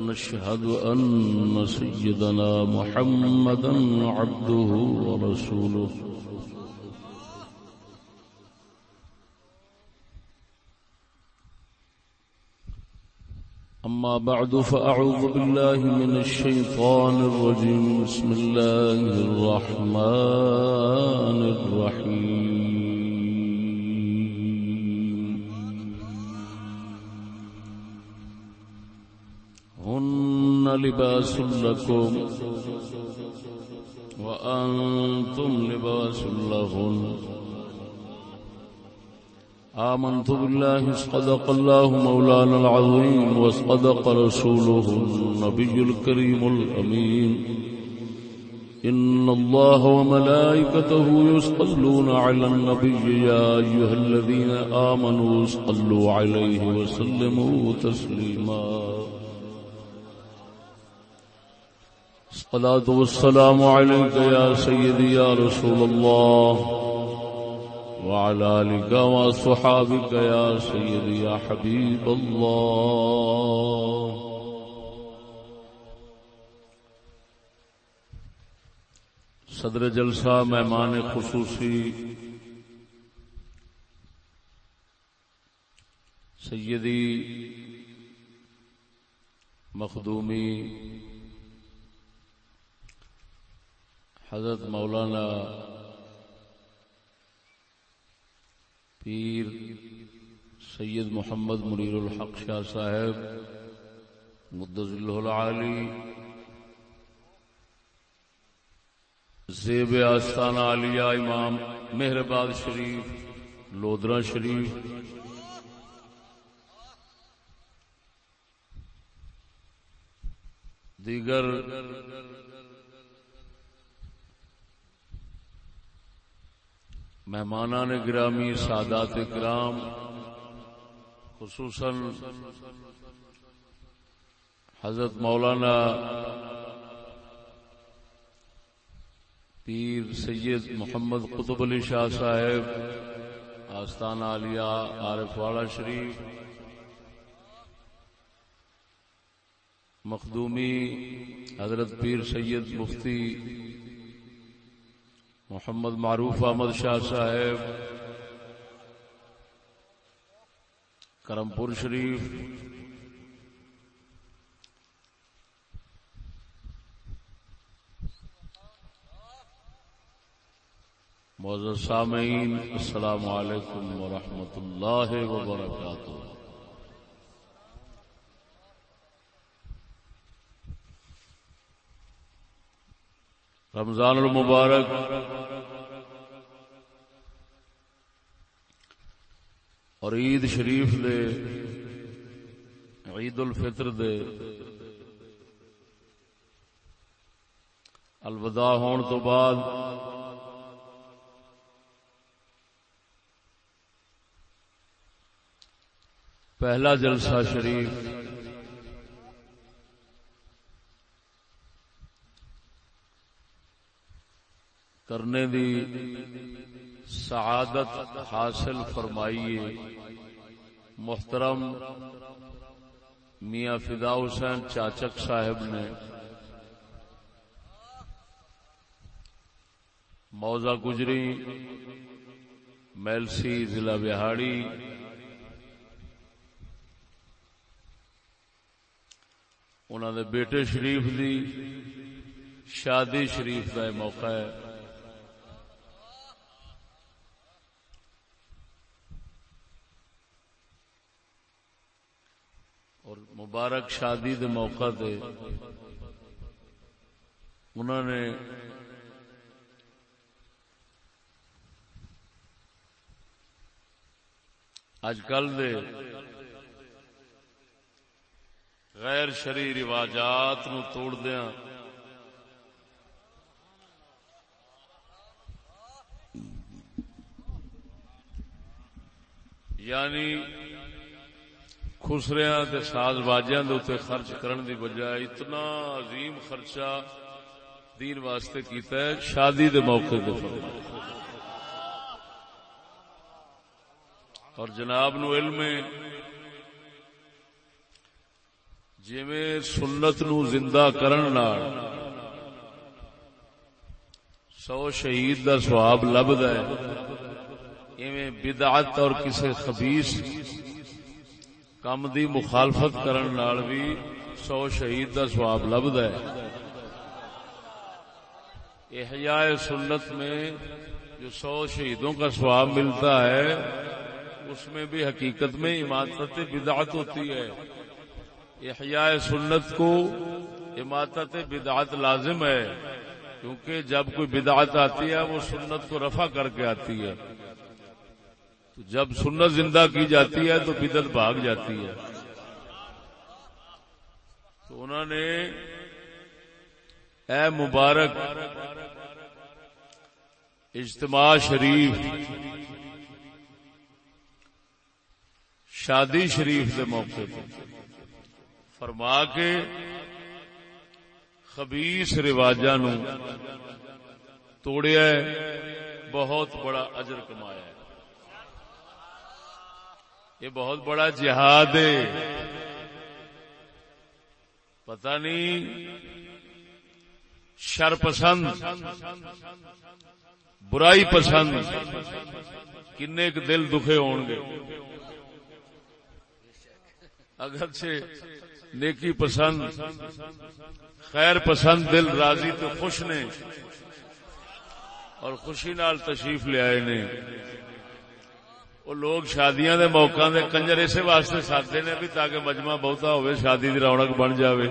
ونشهد أن سيدنا محمدا عبده ورسوله. أما بعد فأعوذ بالله من الشيطان الرجيم. بسم الله الرحمن الرحيم. هن لباس لكم وأنتم لباس لهن آمنت بالله صدق الله مولانا العظيم وصدق رسوله النبي الكريم الأمين إن الله وملائكته يصلون على النبي يا أيها الذين آمنوا صلوا عليه وسلموا تسليما الصلاة والسلام عليك يا سيدي يا رسول الله وعلى آلك وصحابك يا سيدي يا حبيب الله صدر جلسہ مہمان خصوصی سیدی مخدومی حضرت مولانا پیر سید محمد منیر الحق شاہ صاحب مدض العالی زیب آستان عالیہ امام مہرباد شریف، لودرا شریف، دیگر مہمانان گرامی، سادات کرام، خصوصاً حضرت مولانا پیر سید محمد قطب علی شاہ صاحب آستان عالیہ، عارف والا شریف، مخدومی حضرت پیر سید مفتی محمد معروف احمد شاہ صاحب کرمپور شریف معزز سامعین السلام علیکم ورحمۃ اللہ وبرکاتہ۔ رمضان المبارک۔ اور عید شریف دے، عید الفطر دے۔ الوداع ہون تو بعد پہلا جلسہ شریف۔ کرنے دی سعادت حاصل فرمائیے۔ محترم میاں فدا حسین چاچک صاحب نے موزہ گجری میلسی ضلع بہاڑی۔ انہوں نے بیٹے شریف دی شادی شریف کا موقع ہے۔ اور مبارک شادی دے موقع دے انہوں نے اج کل دے غیر شری رواجات نو توڑ دیا یعنی خسریا ساز باجیا خرچ کرن دی بجائے اتنا عظیم خرچہ دین واسطے کیتا ہے، شادی دے موقع دے اور جناب نو علم جی سنت نو زندہ کرن نال سو شہید دا سواب لبد ہے، ایویں بدعت اور کسی خبیص کم دی مخالفت کرن نال بھی سو شہید دا سواب لبد ہے۔ احیاء سنت میں جو سو شہیدوں کا سواب ملتا ہے، اس میں بھی حقیقت میں عمارت بدعت ہوتی ہے۔ احیاء سنت کو عمارت بدعت لازم ہے، کیونکہ جب کوئی بدعت آتی ہے، وہ سنت کو رفع کر کے آتی ہے۔ جب سنت زندہ کی جاتی ہے تو بدت بھاگ جاتی ہے۔ تو انہوں نے اے مبارک اجتماع شریف، شادی شریف کے موقع پر فرما کے خبیس رواجا نو توڑیا بہت بڑا اجر کمایا۔ یہ بہت بڑا جہاد ہے۔ پتہ نہیں، شر پسند، برائی پسند کن دل دکھے ہون گے۔ اگرچہ نیکی پسند، خیر پسند، دل راضی تو خوش نے اور خوشی نال تشریف لے آئے نے۔ وہ لوگ شادیاں دے موقع دے کنجر اسے واسطے ساتھ نے بھی تاکہ مجمع بہتا ہوئے شادی دی رونق بن جاوے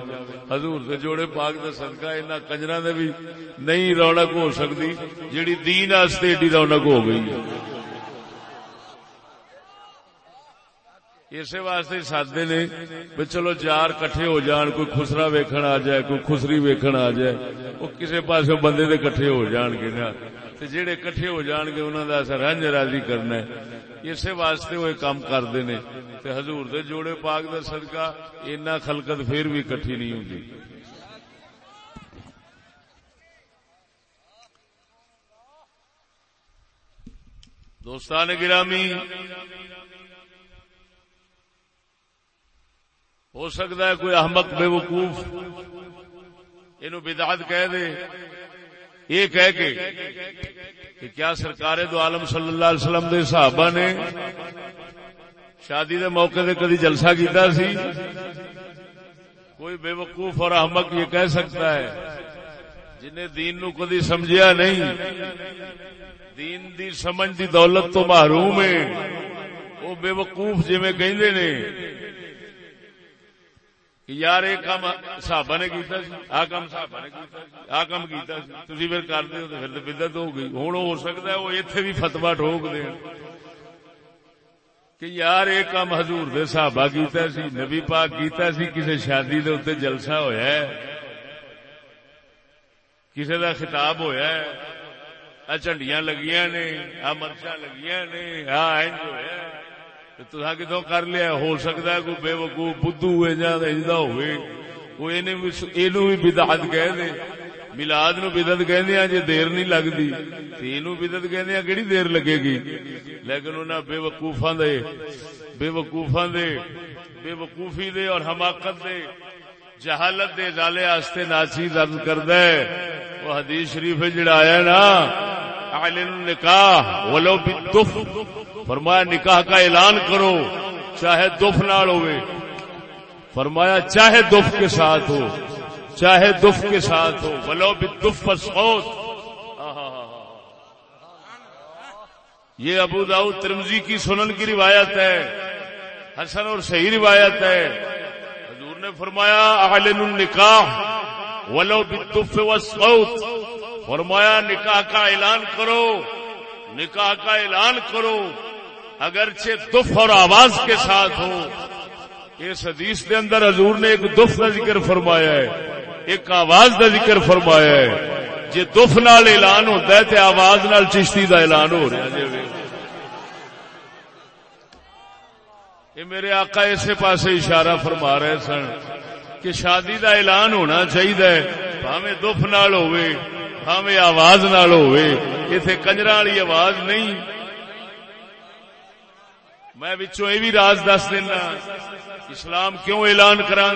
حضور دے جوڑے پاک دے صدقہ انہاں کنجراں دے بھی نئی رونق ہو سکتی جیڑی دین واسطے ایڈی رونق ہو گئی ہے اسی واسطے سادے نے بھی چلو چار کٹھے ہو جان کوئی خسرا ویکھن آ جائے کوئی خسری ویکھن آ جائے وہ کسی پاس بندے دے کٹھے ہو جان گے نا جڑے کٹھے ہو جان گے انہوں کا اثر رنج راضی کرنا ہے۔ اسی واسطے وہ کام کرتے نے۔ حضور دے جوڑے پاک دا صدقہ، اینا خلقت پھر بھی کٹھی نہیں ہوتی دوستان گرامی، ہو سکتا ہے کوئی احمد بے وقوف یہ بدعت کہہ دے۔ یہ کہہ کے کہ کیا سرکار دو عالم صلی اللہ علیہ وسلم دے صحابہ نے شادی دے موقع دے کدی جلسہ کیتا سی؟ کوئی بے وقوف اور احمق یہ کہہ سکتا ہے جنہیں دین نو کدی سمجھیا نہیں، دین دی سمجھ دی دولت تو محروم ہے وہ بے وقوف جی میں کہیں نے یار یہ کام صحابہ نے کیتا سی، آ کام صحابہ نے کیتا سی، آ کام کیتا سی۔ تسی پھر کر دیو تے پھر تے بدعت ہو گئی۔ ہن ہو سکدا ہے وہ ایتھے بھی فتوا ٹھوک دے کہ یار یہ کام حضور دے صحابہ کیتا سی، نبی پاک کیتا سی کسی شادی دے اوتے جلسہ ہویا ہے۔ کسی دا خطاب ہویا ہے۔ آ جھنڈیاں لگیاں نے، آ مرچاں لگیاں نے، آ انج ہویا ہے۔ تصا کتوں کر لیا ہو سکتا ہے کوئی بے وقوف بدھو ہوئے جا ہوئے وہ بھی بدعت کہہ دے ملاد نو بدت کہ جی دیر نہیں لگتی یہ بدت کہ کہڑی دیر لگے گی لیکن انہیں بے وقوفا دے بے وقوفا دے بے وقوفی دے اور حماقت دے جہالت دے ازالے آستے ناچی درد کرد وہ حدیث شریف جڑا آیا نا نکاح ولو بالدف۔ فرمایا نکاح کا اعلان کرو، چاہے دف نال ہوئے۔ فرمایا چاہے دف کے ساتھ ہو، چاہے دف کے ساتھ ہو، ولو بالدف فسخوت یہ ابو داؤد ترمزی کی سنن کی روایت ہے، حسن اور صحیح روایت ہے۔ حضور نے فرمایا اعلن النکاح ولو بالدف والصوت فرمایا نکاح کا اعلان کرو، نکاح کا اعلان کرو۔ اگرچہ دف اور آواز کے ساتھ ہو، اس حدیث کے اندر حضور نے ایک دف کا ذکر فرمایا ہے، ایک آواز کا ذکر فرمایا ہے۔ جی دف نال اعلان ہوتا ہے تو آواز نال چشتی کا اعلان ہو رہا ہے۔ یہ میرے آقا اسے پاسے اشارہ فرما رہے سن کہ شادی دا اعلان ہونا چاہیے، بھاویں دف نال ہوئے۔ بھاویں آواز نال ہوئے اتنے کنجرا والی آواز نہیں۔ میں بچوں یہ بھی راز دس دینا، اسلام کیوں اعلان کرا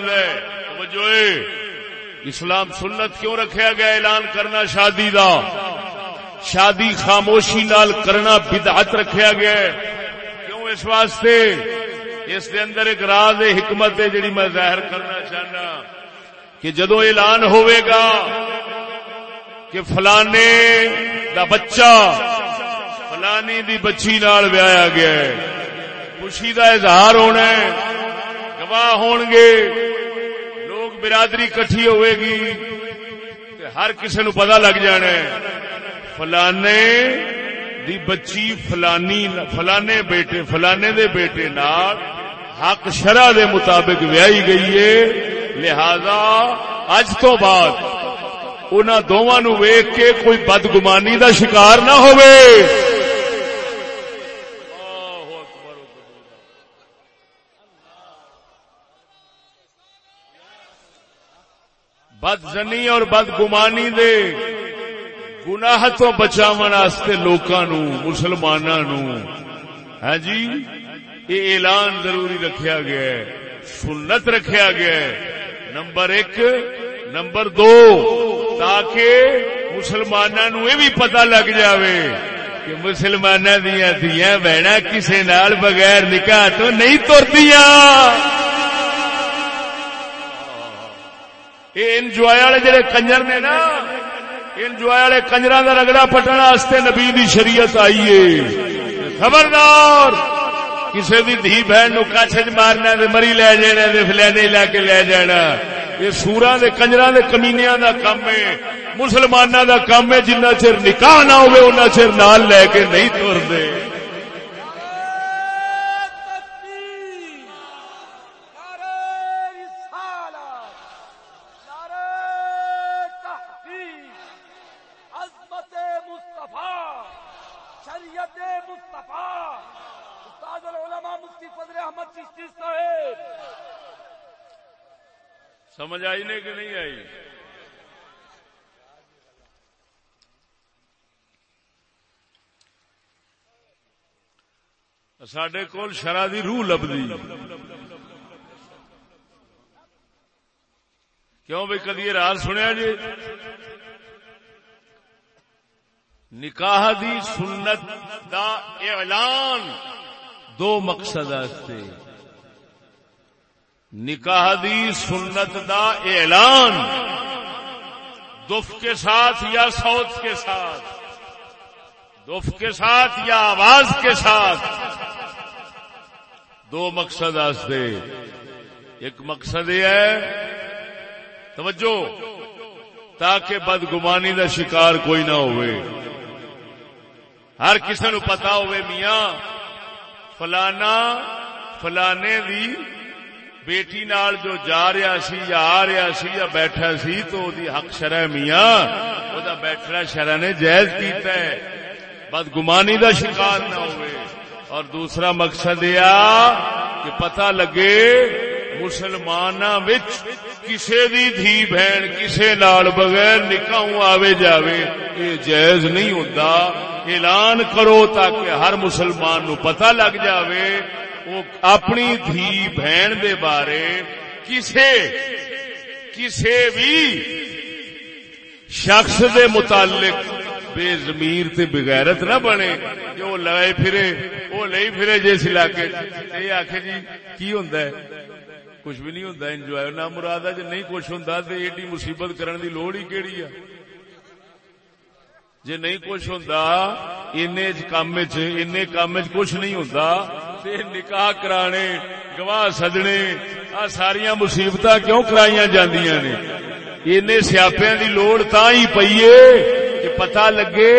جو اسلام سنت کیوں رکھا گیا اعلان کرنا شادی دا؟ شادی خاموشی نال کرنا بدعت رکھا گیا کیوں اس واسطے؟ اس دے اندر ایک راز حکمت ہے، جڑی میں ظاہر کرنا چاہنا کہ جدو اعلان ہوئے گا کہ فلانے دا بچہ فلانی دی بچی نال ویا گیا ہے۔ خوشی دا اظہار ہونا ہے۔ گواہ ہون گے۔ لوگ برادری کٹھی ہوئے گی ہر کسی نو پتا لگ جانا ہے۔ فلانے دی بچی فلانی فلانے بیٹے فلانے دے بیٹے نال حق شرع دے مطابق ویائی گئی ہے۔ لہذا اج تو بعد ان دونوں نو کے کوئی بدگمانی دا شکار نہ ہوئے۔ بد زنی اور بدگمانی دے گناہ تو بچاو لوکاں نو، مسلماناں نو۔ ہاں جی؟ یہ اعلان ضروری رکھیا گیا ہے، سنت رکھیا گیا ہے۔ نمبر ایک، نمبر دو تاکہ مسلماناں نو یہ بھی پتہ لگ جاوے کہ مسلماناں دیا دیا بہنا کسے نال بغیر نکاح تو نہیں ترتیاں۔ یہ انجوائے والے جڑے کنجر نے نا، انجوائے والے کنجر کا رگڑا پٹن واسطے نبی دی شریعت آئیے خبردار! کسی بھی دھی بہن نو کچھ مارنا مری لے جانا فلے لے کے لے جانا یہ سورا دے کنجرا دے کمینیا دا کام ہے مسلمانوں دا کام ہے، جنہ چر نکاح نہ ہوئے ان چر نال لے کے نہیں ترتے۔ سمجھ آئی نہیں کہ نہیں آئی؟ سڈے کول شرح دی روح لبھی۔ کیوں بھائی کدی راز سنیا جی؟ نکاح دی سنت دا اعلان دو مقصد نکاح دی سنت دا اعلان۔ دف کے ساتھ یا سوت کے ساتھ۔ دف کے ساتھ یا آواز کے ساتھ۔ دو مقصد آستے۔ ایک مقصد یہ ہے، توجہ، تاکہ بدگمانی دا شکار کوئی نہ ہوئے۔ ہر کسی نو پتا ہوئے، میاں، فلانا، فلانے دی بیٹی نال جو جا رہا سی یا آ رہا سی یا بیٹھا سی تو دی حق شرح میاں۔ وہ دا بیٹھنا شرح نے جائز کیتا ہے۔ بدگمانی دا شکار نہ ہوئے۔ اور دوسرا مقصد یہ کہ پتہ لگے مسلمان کسے دی دھی بہن کسے نال بغیر نکاح آوے جاوے، یہ جائز نہیں ہوتا اعلان کرو تاکہ ہر مسلمان نو پتہ لگ جاوے۔ وہ اپنی دھی بہن دے بارے کسے کسے بھی شخص دے متعلق بے زمیر تے بغیرت نہ بنے۔ جو لائے پھرے، وہ لئی پھرے جس علاقے یہ آخ جی کی ہوندا ہے؟ کچھ بھی نہیں ہوندا، انجوائے۔ نہ مراد جی نہیں کچھ ہوندا تے ایڈی مصیبت کرن دی لوڑ ہی کیڑی ہے؟ جی نہیں کچھ ہوں کام کام کچھ نہیں ہوں نکاح کرانے، گواہ سدنے، آ ساریا مصیبت کیوں کرائی جاندیاں نے؟ سیاپیا کی لوڑ تا ہی پیے کہ پتا لگے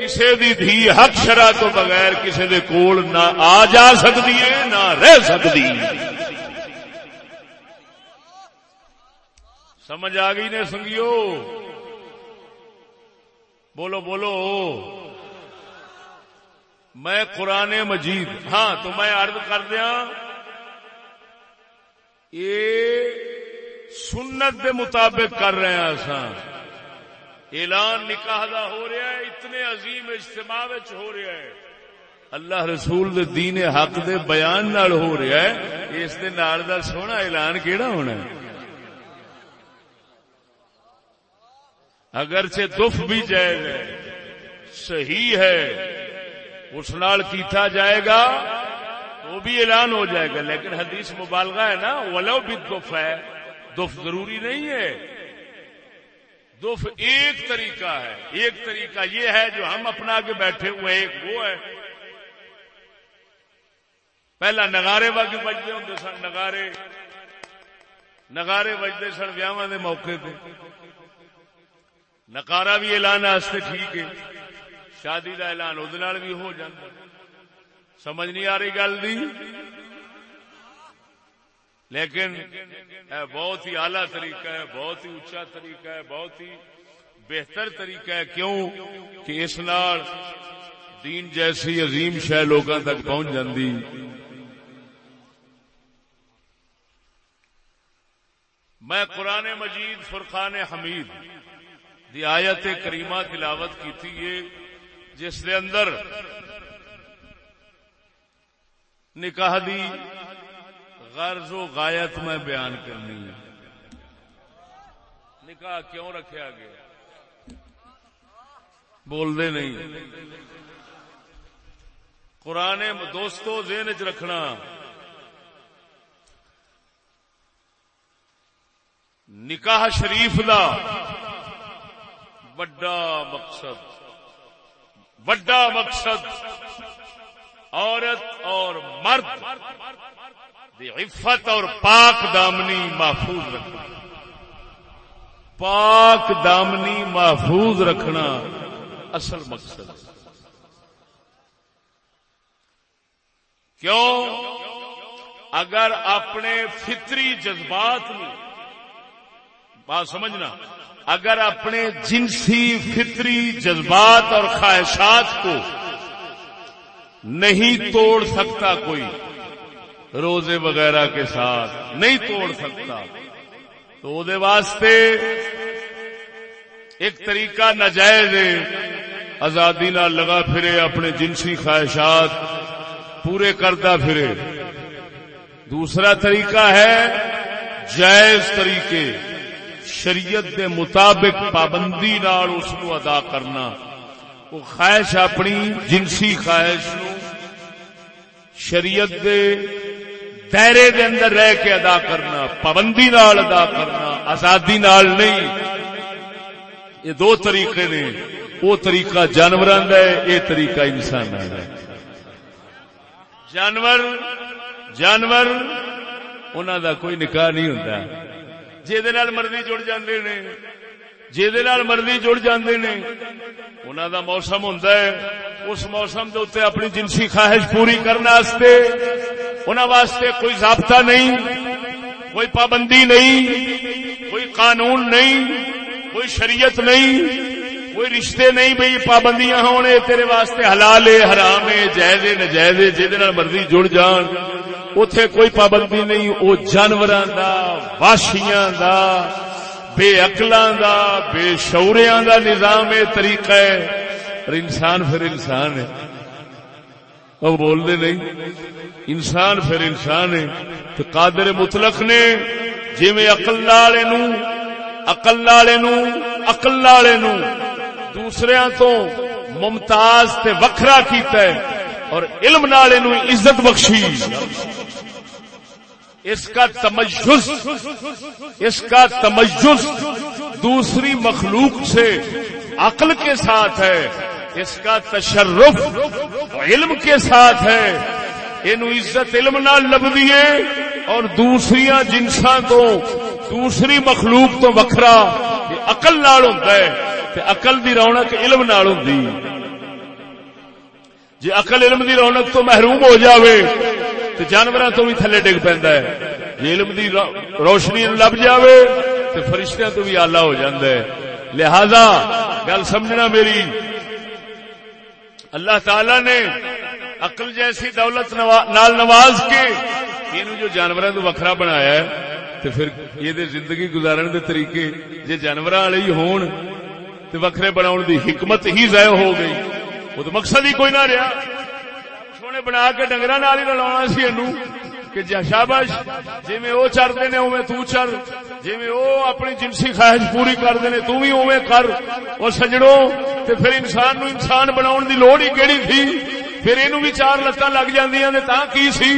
کسی دی دھی حق شرح تو بغیر کسی دے کول نہ آ جا سکتی ہے، نہ رہ سکتی سمجھ آ گئی نے سنگیو؟ بولو بولو۔ میں قرآن مجید ہاں تو میں عرض کر دیا، یہ سنت دے مطابق کر رہے ہیں اساں اعلان نکاح دا ہو رہا ہے، اتنے عظیم اجتماع ہو رہا ہے۔ اللہ رسول دے دین حق دے بیان نال ہو رہا ہے، اس دے نال دا سونا اعلان کیڑا ہونا ہے؟ اگرچہ دف بھی جائے صحیح ہے اس نال کیتا جائے گا وہ بھی اعلان ہو جائے گا، لیکن حدیث مبالغہ ہے نا، ولو بھی دف ہے، دف ضروری نہیں ہے۔ دف ایک طریقہ ہے، ایک طریقہ یہ ہے جو ہم اپنا کے بیٹھے ہوئے ایک وہ ہے۔ پہلا نگارے واقعی بجتے ہوں سن، نگارے نگارے بجتے سن ویاواں دے موقع پہ۔ نکارا بھی اعلان واسطے ٹھیک ہے۔ شادی کا اعلان وہ بھی ہو جاتا سمجھ نہیں آ رہی گل دی؟ لیکن بہت ہی اعلی طریقہ ہے، بہت ہی اچا طریقہ ہے، بہت ہی بہتر طریقہ ہے۔ کیوں؟ کہ اس نال دین جیسی عظیم شہ لوگوں تک پہنچ جاندی۔ میں قرآن مجید فرقان حمید دی آیت کریمہ تلاوت کی تھی یہ جس کے اندر نکاح دی غرض و غایت میں بیان کرنی ہے۔ نکاح کیوں رکھا گیا؟ بول دے نہیں۔ قرآن دوستو ذہن چ رکھنا۔ نکاح شریف دا وڈا مقصد۔ وڈا مقصد عورت اور مرد عفت اور پاک دامنی محفوظ رکھنا۔ پاک دامنی محفوظ رکھنا اصل مقصد کیوں؟ اگر اپنے فطری جذبات میں، بات سمجھنا اگر اپنے جنسی فطری جذبات اور خواہشات کو نہیں توڑ سکتا کوئی، روزے وغیرہ کے ساتھ نہیں توڑ سکتا، تو واسطے ایک طریقہ نجائز آزادی نہ لگا پھرے، اپنے جنسی خواہشات پورے کرتا پھرے۔ دوسرا طریقہ ہے جائز طریقے۔ شریعت کے مطابق پابندی نال اس کو ادا کرنا۔ وہ خواہش اپنی جنسی خواہش شریعت دے دائرے دے اندر رہ کے ادا کرنا، پابندی نال ادا کرنا، آزادی نال نہیں۔ یہ دو طریقے نے۔ وہ طریقہ جانور ہے، یہ طریقہ انسان ہے۔ جانور جانور انہوں دا کوئی نکاح نہیں ہوتا جہد مرضی جڑ جاندے نے جہد مرضی جڑ جاندے نے۔ انہوں دا موسم ہوں اس موسم دے اتنے اپنی جنسی خواہش پوری کرنے انہوں واسطے کوئی ضابطہ نہیں، کوئی پابندی نہیں، کوئی قانون نہیں، کوئی شریعت نہیں۔ کوئی رشتے نہیں بھائی، پابندیاں ہونے تیرے واسطے حلال حرام جائز نجائز جہد مرضی جڑ جان۔ اتے کوئی پابندی نہیں وہ جانور واشیاں دا، بے اقلاں دا، بے شوریاں دا نظام طریقہ ہے۔ اور انسان پھر انسان ہے۔ وہ بول دے نہیں۔ انسان پھر انسان ہے۔ تو قادر مطلق نے جی میں اقل لالے نو اقل لالے نو اقل لالے نو۔ دوسرے تو ممتاز تے وکھرا کیتا ہے اور علم نالے نو عزت بخشی۔ اس کا تمجز اس کا تمجز دوسری مخلوق سے عقل کے ساتھ ہے، اس کا تشرف علم کے ساتھ ہے۔ یہ عزت علم نہ لب دیے اور دوسری جنساں تو، دوسری مخلوق تو وکھرا اقل نال ہوتا ہے۔ اقل دی رونق علم نال ہوتی جی اقل علم دی رونق تو محروم ہو جاوے تو جانور تو بھی تھلے ڈگ پہ جی علم دی روشنی لب جاوے تو فرشتیاں تو بھی آلہ ہو جاندہ ہے۔ لہذا گل سمجھنا میری، اللہ تعالی نے عقل جیسی دولت نال نواز کے یہ جو جانوروں کو وکھرا بنایا ہے تو پھر یہ زندگی گزارن دے طریقے جی جانور والے ہی ہون تو وکھرے بناؤ دی حکمت ہی ضائع ہو گئی۔ وہ تو مقصد ہی کوئی نہ رہا۔ سونے بنا کے ڈنگر ہی رلا سی اینو کہ جا شابش جی میں وہ چرتے نے اوے تو چر جی میں وہ اپنی جنسی خواہش پوری کرتے ہیں تو بھی اوے کر۔ اور سجڑوں، تے پھر انسان نو انسان بناؤ دی لوڑ ہی کہڑی تھی؟ پھر یہ بھی چار لتاں لگ جاندیاں نے تا کی سی؟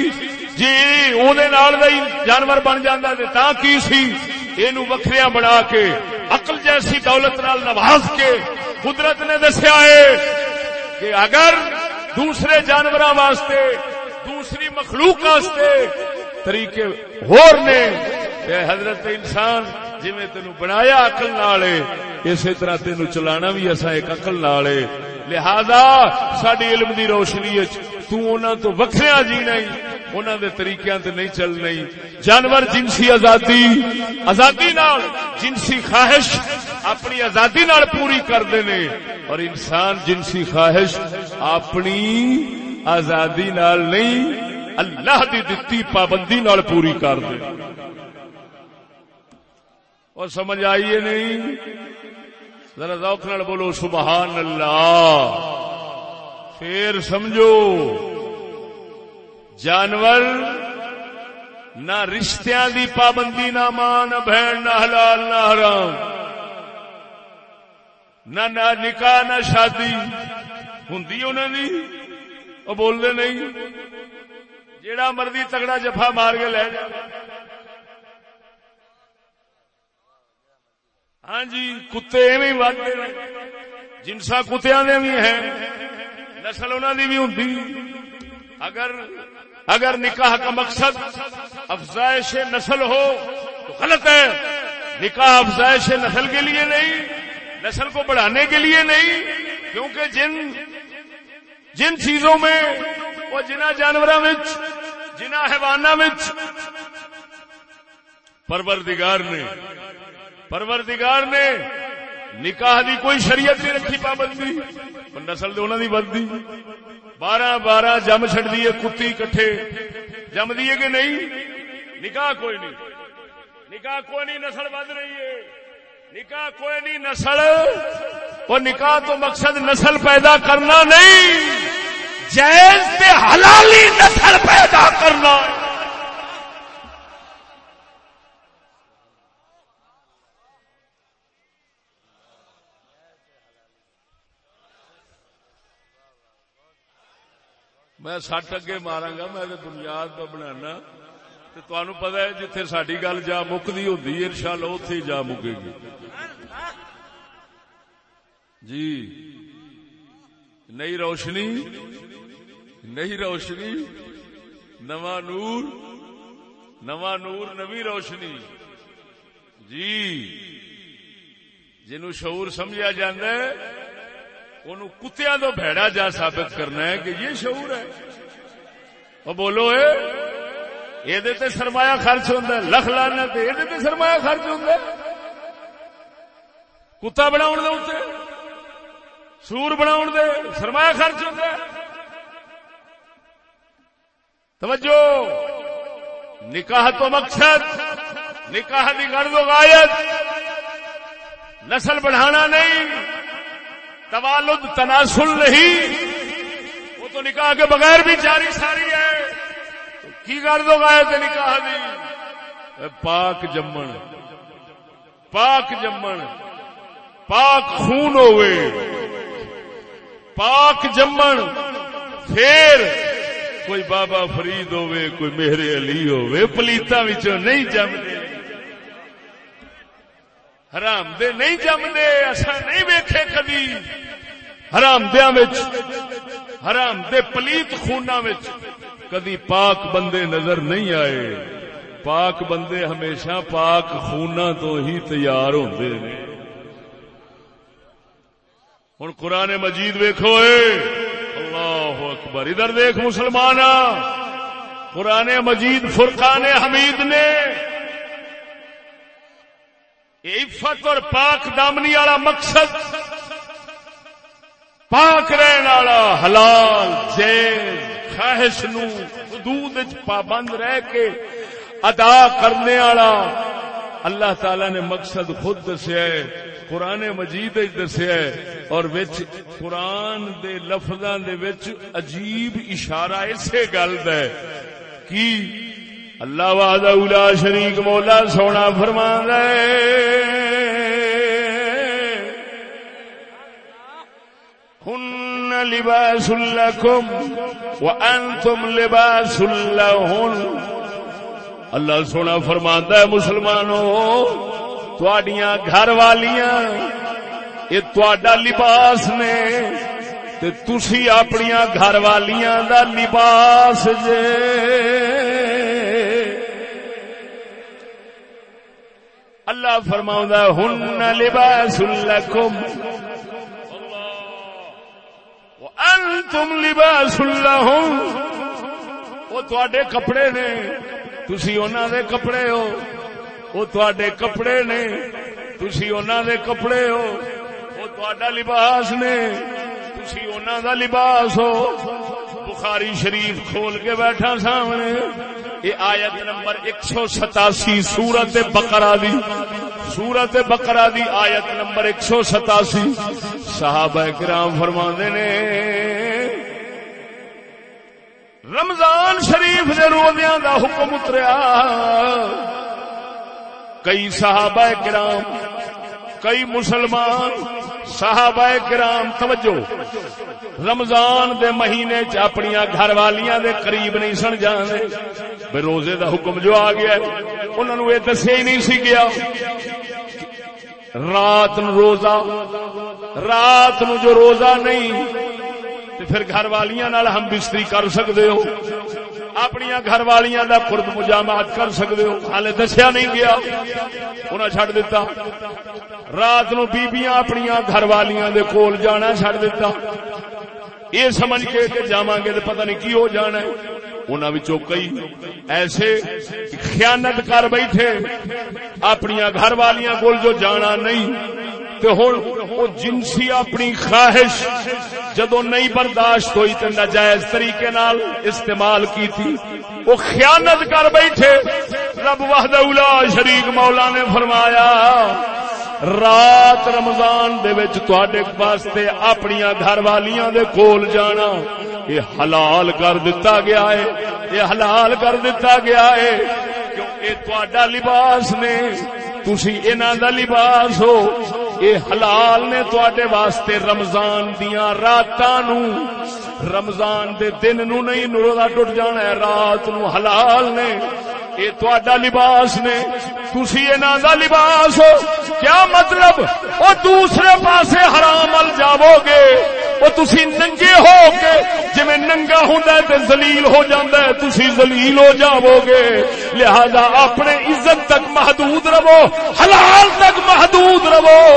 جی او دے نال دا جانور بن جاندا تے تا کی سی؟ یہ وکھریاں بنا کے، عقل جیسی دولت نال نواز کے قدرت نے دسیا ہے کہ اگر دوسرے جانوراں واسطے، دوسری مخلوق واسطے طریقے ہور نے حضرت انسان جی میں تینو بنایا اقل نالے، اسی طرح تینو چلانا بھی ایسا ایک اقل نالے۔ لہذا ساری علم دی روشنی تو وکھریا جی نہیں انہوں دے طریقے تے نہیں چل نہیں۔ جانور، جنسی آزادی آزادی نال جنسی خواہش اپنی آزادی نال پوری کرتے نے۔ اور انسان جنسی خواہش اپنی آزادی نال نہیں، اللہ دی دتی پابندی نال پوری کر دے اور سمجھ آئیے نہیں؟ ذرا ذوق نال بولو، سبحان اللہ۔ پھر سمجھو، جانور نہ رشتیاں دی پابندی، نہ ماں، نہ بہن، نہ حلال، نہ حرام، نہ نہ نکاح، نہ شادی۔ ہوں انہوں نے وہ بولتے نہیں؟ جیڑا مرضی تگڑا جفا مار کے لے جا۔ ہاں جی کتے ایویں وڈتے جنسا کتیا نے بھی ہیں، نسل انہوں کی بھی ہوں اگر اگر نکاح کا مقصد افزائش نسل ہو، تو غلط ہے۔ نکاح افزائش نسل کے لیے نہیں، نسل کو بڑھانے کے لیے نہیں، کیونکہ جن جن چیزوں میں، وہ جنہ جانوروں میں جنہ حیوانہ میں پروردگار نے پروردگار نے نکاح دی کوئی شریعت نہیں رکھی پابندی نسل تو انہوں کی بارہ بارہ جم چڑ دیے کتی کٹھے۔ جم دیے کہ نہیں؟ نکاح کوئی نہیں۔ نکاح کوئی نہیں، نسل بد رہی ہے۔ نکاح کوئی نہیں، نسل۔ وہ نکاح تو مقصد نسل پیدا کرنا نہیں۔ جائز حلالی نسل پیدا کرنا۔ میں سٹ اگے مارا گا میں بنیاد کا بنانا۔ پتا ہے جتھے ساری گل جا مکتی ہوتی ان شاء اللہ اتے جا مکے گی۔ جی۔ نئی روشنی نئی روشنی، نواں نور نواں نور، نوی روشنی۔ جی۔ جنو شعور سمجھا جاندہ ہے ان کتیا تو بھڑا جا ثابت کرنا ہے کہ یہ شعور ہے۔ وہ بولو یہ سرمایہ خرچ ہوتا ہے، لکھ لانا یہ سرمایہ خرچ ہوتا ہے۔ کتا بنا دے سور بنا دے سرمایہ خرچ ہوتا ہے۔ توجہ، نکاح تو مقصد، نکاح کی گرد و غایت، نسل بڑھانا نہیں۔ توالد تناسل نہیں۔ وہ تو نکاح کے بغیر بھی جاری ساری ہے۔ تو کی کر دو گا نکاح دی؟ پاک جمن۔ پاک جمن۔ پاک خون ہوئے۔ پاک جمن۔ پھر کوئی بابا فرید ہوئے، کوئی میرے علی ہوئے پلیتا نہیں جمتے حرام دے نہیں جمتے اصا نہیں ویکھے کدی۔ حرام دیا حرام دے پلیت خونا کدی پاک بندے نظر نہیں آئے۔ پاک بندے ہمیشہ پاک خونا تو ہی تیار ہوتے ہیں ہوں قرآن مجید ویکو اللہ اکبر۔ ادھر دیکھ مسلمان قرآن مجید فرقان حمید نے عفت اور پاک دامنی والا مقصد، پاک رہن والا حلال جیز خواہش نو حدود پابند رہ کے ادا کرنے والا اللہ تعالی نے مقصد خود دسیا ہے، قرآن مجید دسیا ہے، اور وچ قرآن دے لفظاں دے وچ عجیب اشارہ اسے گل ہے کی اللہ وحدہ اولا شریک مولا سونا فرما ہن لباس لکم وانتم لباس لہن۔ اللہ سونا فرما ہے مسلمانوں تھوڑیاں گھر والیاں، یہ تھوڑا لباس نے تے تسی اپنی گھر والیاں دا لباس جے۔ اللہ فرماؤں ہن لباس لکم. انتم لباس لہم وہ تواڈے کپڑے نے، تسی انہاں دے کپڑے ہو۔ وہ تواڈے کپڑے نے، تسی انہاں دے کپڑے ہو۔ وہ تواڈا لباس نے، تسی انہاں دا لباس ہو۔ بخاری شریف کھول کے بیٹھا سامنے۔ یہ آیت نمبر ایک سو ستاسی سورت بکرا دی۔ سورت بکرا دی آیت نمبر ایک سو ستاسی۔ صحابہ کرام فرما نے، رمضان شریف دے روزیاں دا حکم اتریا۔ کئی صحابہ کرام کئی مسلمان صحابہ کرام، توجہ، رمضان دے مہینے چ اپنی گھر والیاں دے قریب نہیں سن جانے۔ بے روزے دا حکم جو آ گیا انہوں نے یہ دسیا ہی نہیں سی گیا۔ رات نو روزہ، رات نو جو روزہ نہیں تو پھر گھر والیاں نال ہم بستری کر سکتے ہو۔ اپنی گھر والیاں دا خرد مجامات کر سکتے ہو۔ ہالے دسیا نہیں گیا انہیں چڈ دتا۔ رات نو بیبیاں اپنی گھر والیاں دے کول جانا چڈ دتا۔ یہ سمجھ کے کہ جاواں گے تو پتہ نہیں کی ہو جانا ہے۔ انہوں کئی ایسے خیانت کر بیٹھے اپنی گھر والیاں کول جو جانا نہیں تو ہوں وہ جنسی اپنی خواہش جدو نہیں برداشت ہوئی تو ناجائز طریقے نال استعمال کی تھی وہ خیانت کر بیٹھے، رب وحد اولا شریک مولا نے فرمایا رات رمضان دے وچ تواڈے واسطے اپنی گھر والیاں دے کول جانا۔ یہ حلال کر دیتا گیا ہے۔ یہ حلال کر دیتا گیا ہے۔ کیوں کیونکہ تواڈا لباس نے؟ تسی انہاں دا لباس ہو۔ یہ حلال نے تواڈے واسطے رمضان دیاں راتاں نو۔ رمضان دے دن نو نہیں نورا ٹوٹ جانا ہے۔ رات نو حلال نے یہ تا لباس نے۔ تھی دا لباس ہو۔ کیا مطلب؟ وہ دوسرے پاسے حرام ال جاو گے۔ وہ تسی ننگے ہو کے جی ننگا ہوں زلیل ہو جاتا ہے، تسی زلیل ہو جاو گے۔ لہذا اپنے عزت تک محدود رہو، حلال تک محدود رہو۔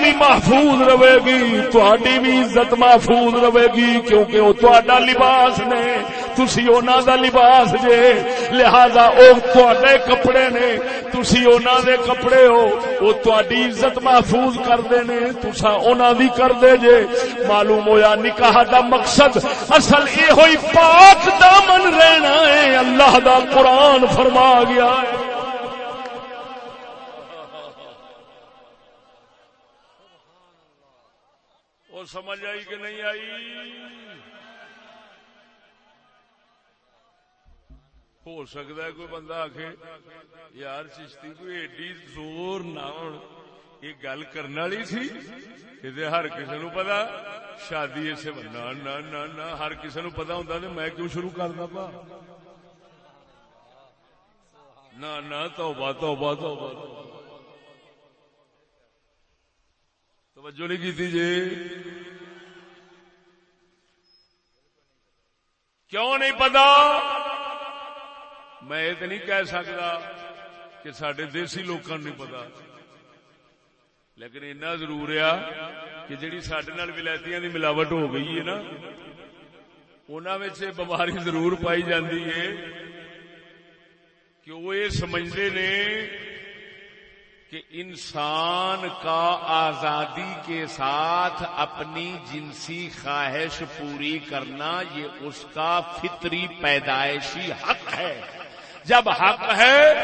بھی محفوظ رہے گی تھی بھی عزت محفوظ رہے گی، کیونکہ وہ تا لباس نے، تسی انہوں دا لباس جے، لہذا او تواڈے کپڑے نے، تسی انہاں دے کپڑے ہو او تواڈی عزت محفوظ کردے نے تسا انہاں دی کردے جے۔ معلوم ہویا نکاح دا مقصد، اصل اے ہوئی پاک دامن رہنا ہے، اللہ دا قرآن فرما گیا ہے۔ سمجھ آئی کہ نہیں آئی؟ ہو سکتا ہے کوئی بندہ آخ یار چشتی کوئی ایڈی زور نہ یہ گل کرنے والی تھی یہ ہر کسی نو پتا شادی اسے نہ ہر کسی نو پتا ہوں میں کیوں شروع کرنا پا نہ توبہ توبہ توبہ۔ توجہ نہیں کی جی۔ کیوں نہیں پتا؟ میں یہ تو نہیں کہہ سکتا کہ سڈے دیسی لوگوں نہیں پتا۔ لیکن اتنا ضرور آ کہ جیڑی سڈے ولایتی کی ملاوٹ ہو گئی ہے نا انہوں بماری ضرور پائی جاتی ہے کہ وہ یہ سمجھتے نے کہ انسان کا آزادی کے ساتھ اپنی جنسی خواہش پوری کرنا یہ اس کا فطری پیدائشی حق ہے۔ جب حق ہے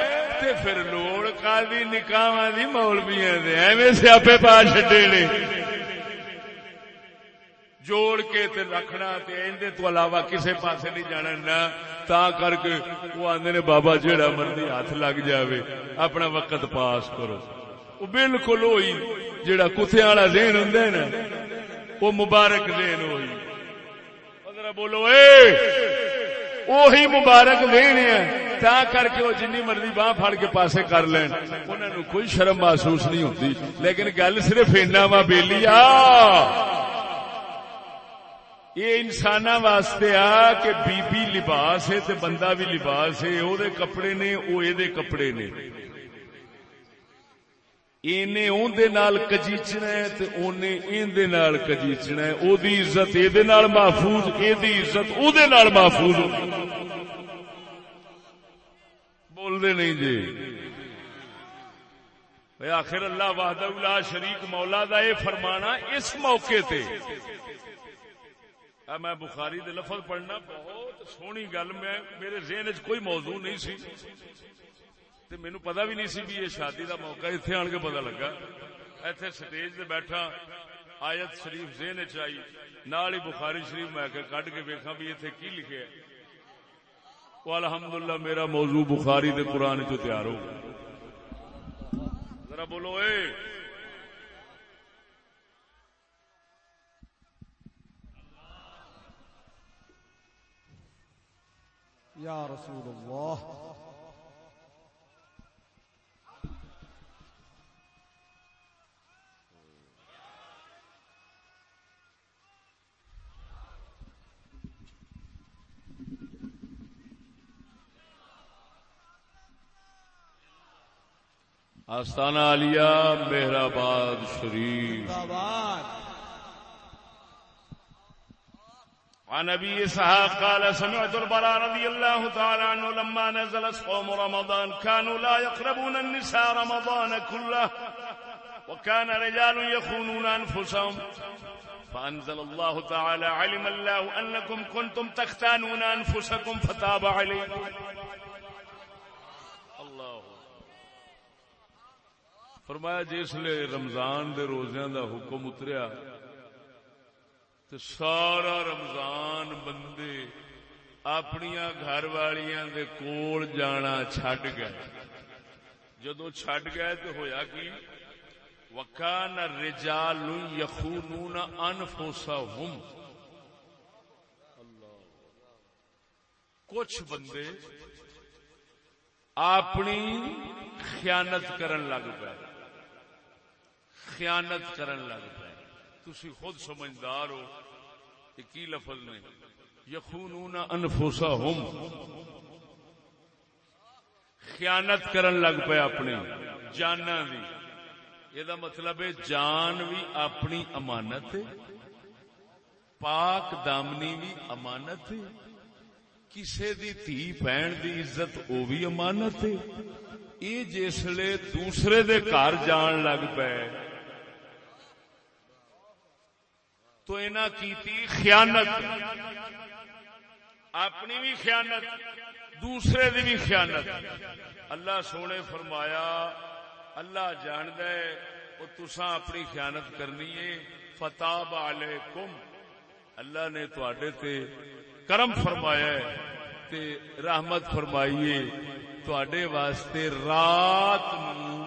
تو پھر لوڑ کا بھی نکاح دی مولویاں دے، ایویں سیاپے پا چھڈے نے جوڑ کے تے رکھنا تے ایندے تو علاوہ کسے پاسے نہیں جانا نہ، تا کر کے وہ آندے نے بابا جیڑا مرضی ہاتھ لگ جاوے، اپنا وقت پاس کرو۔ وہ بالکل ہوئی جیڑا کتے والا ذہن ہوندا ہے نا، وہ مبارک ذہن ہوئی ذرا بولو، اے! وہی مبارک ذہن ہے، تا کر کے وہ جنی مرضی باہ پھڑ کے پاسے کر لین۔ انہاں نو کوئی شرم محسوس نہیں ہوتی لیکن گل صرف اینا وا بیلی آ یہ انسان واسطے آ کہ بی بی لباس ہے تے بندہ بھی لباس ہے او دے کپڑے نے او اے دے کپڑے نے۔ اینے اون دے نال کجیچنا ہے تے اونے این دے نال کجیچنا ہے۔ او دی عزت اے دے نال محفوظ اے دی عزت او دے نال محفوظ بول دے نہیں جی۔ آخر اللہ وحدہ لا شریک مولا دا اے فرمانا اس موقع تے۔ میں بخاری دے لفظ پڑھنا، بہت سونی گل، میں، میرے ذہن چ کوئی موضوع نہیں سی، تے مینو پتا بھی نہیں سی بھی یہ شادی دا موقع اتنے آن کے پتا لگا۔ ایتھے سٹیج تے بیٹھا، آیت شریف ذہن چ آئی، نال ہی بخاری شریف میں کڈ کے ویکھا بھی اتنے کی لکھے وہ الحمدللہ میرا موضوع بخاری دے قرآن چ تیار ہو ذرا بولو، اے! یا رسول اللہ آستانہ علیہ مہرآباد شریف۔ عن ابي اسحاق قال سمعت البراء رضي الله تعالى عنه لما نزل صوم رمضان. كانوا لا يقربون النساء رمضان كله وكان رجال يخونون انفسهم. فانزل الله تعالى علم الله انكم كنتم تختانون انفسكم فتاب عليكم الله فرمایا جس لیے رمضان دے روزیاں دا حکم اتریا تو سارا رمضان بندے اپنی گھر والیاں دے کول جانا چھڈ گئے۔ جدو چھڈ گئے تو ہویا کی؟ وکان رجال یخونون انفسہم کچھ بندے اپنی خیانت کرن لگ پے۔ خیانت کرن لگ پے۔ تسی خود سمجھدار ہو کہ کی لفظ نے؟ یخونون انفسہم۔ خیانت کرن لگ پے اپنی جانا بھی یہ مطلب ہے جان بھی اپنی امانت ہے پاک دامنی بھی امانت ہے کسے دی تھی بہن دی عزت او بھی امانت۔ ہے یہ جسے دوسرے دے گھر جان لگ پے تو اینا کیتی خیانت۔ اپنی بھی خیانت، دوسرے دی بھی خیانت۔ اللہ سونے فرمایا، اللہ جان دے وہ تسا اپنی خیانت کرنی ہے۔ فتاب علیکم اللہ نے تواڈے تے کرم فرمایا ہے، تے رحمت فرمائیے تواڈے واسطے رات نو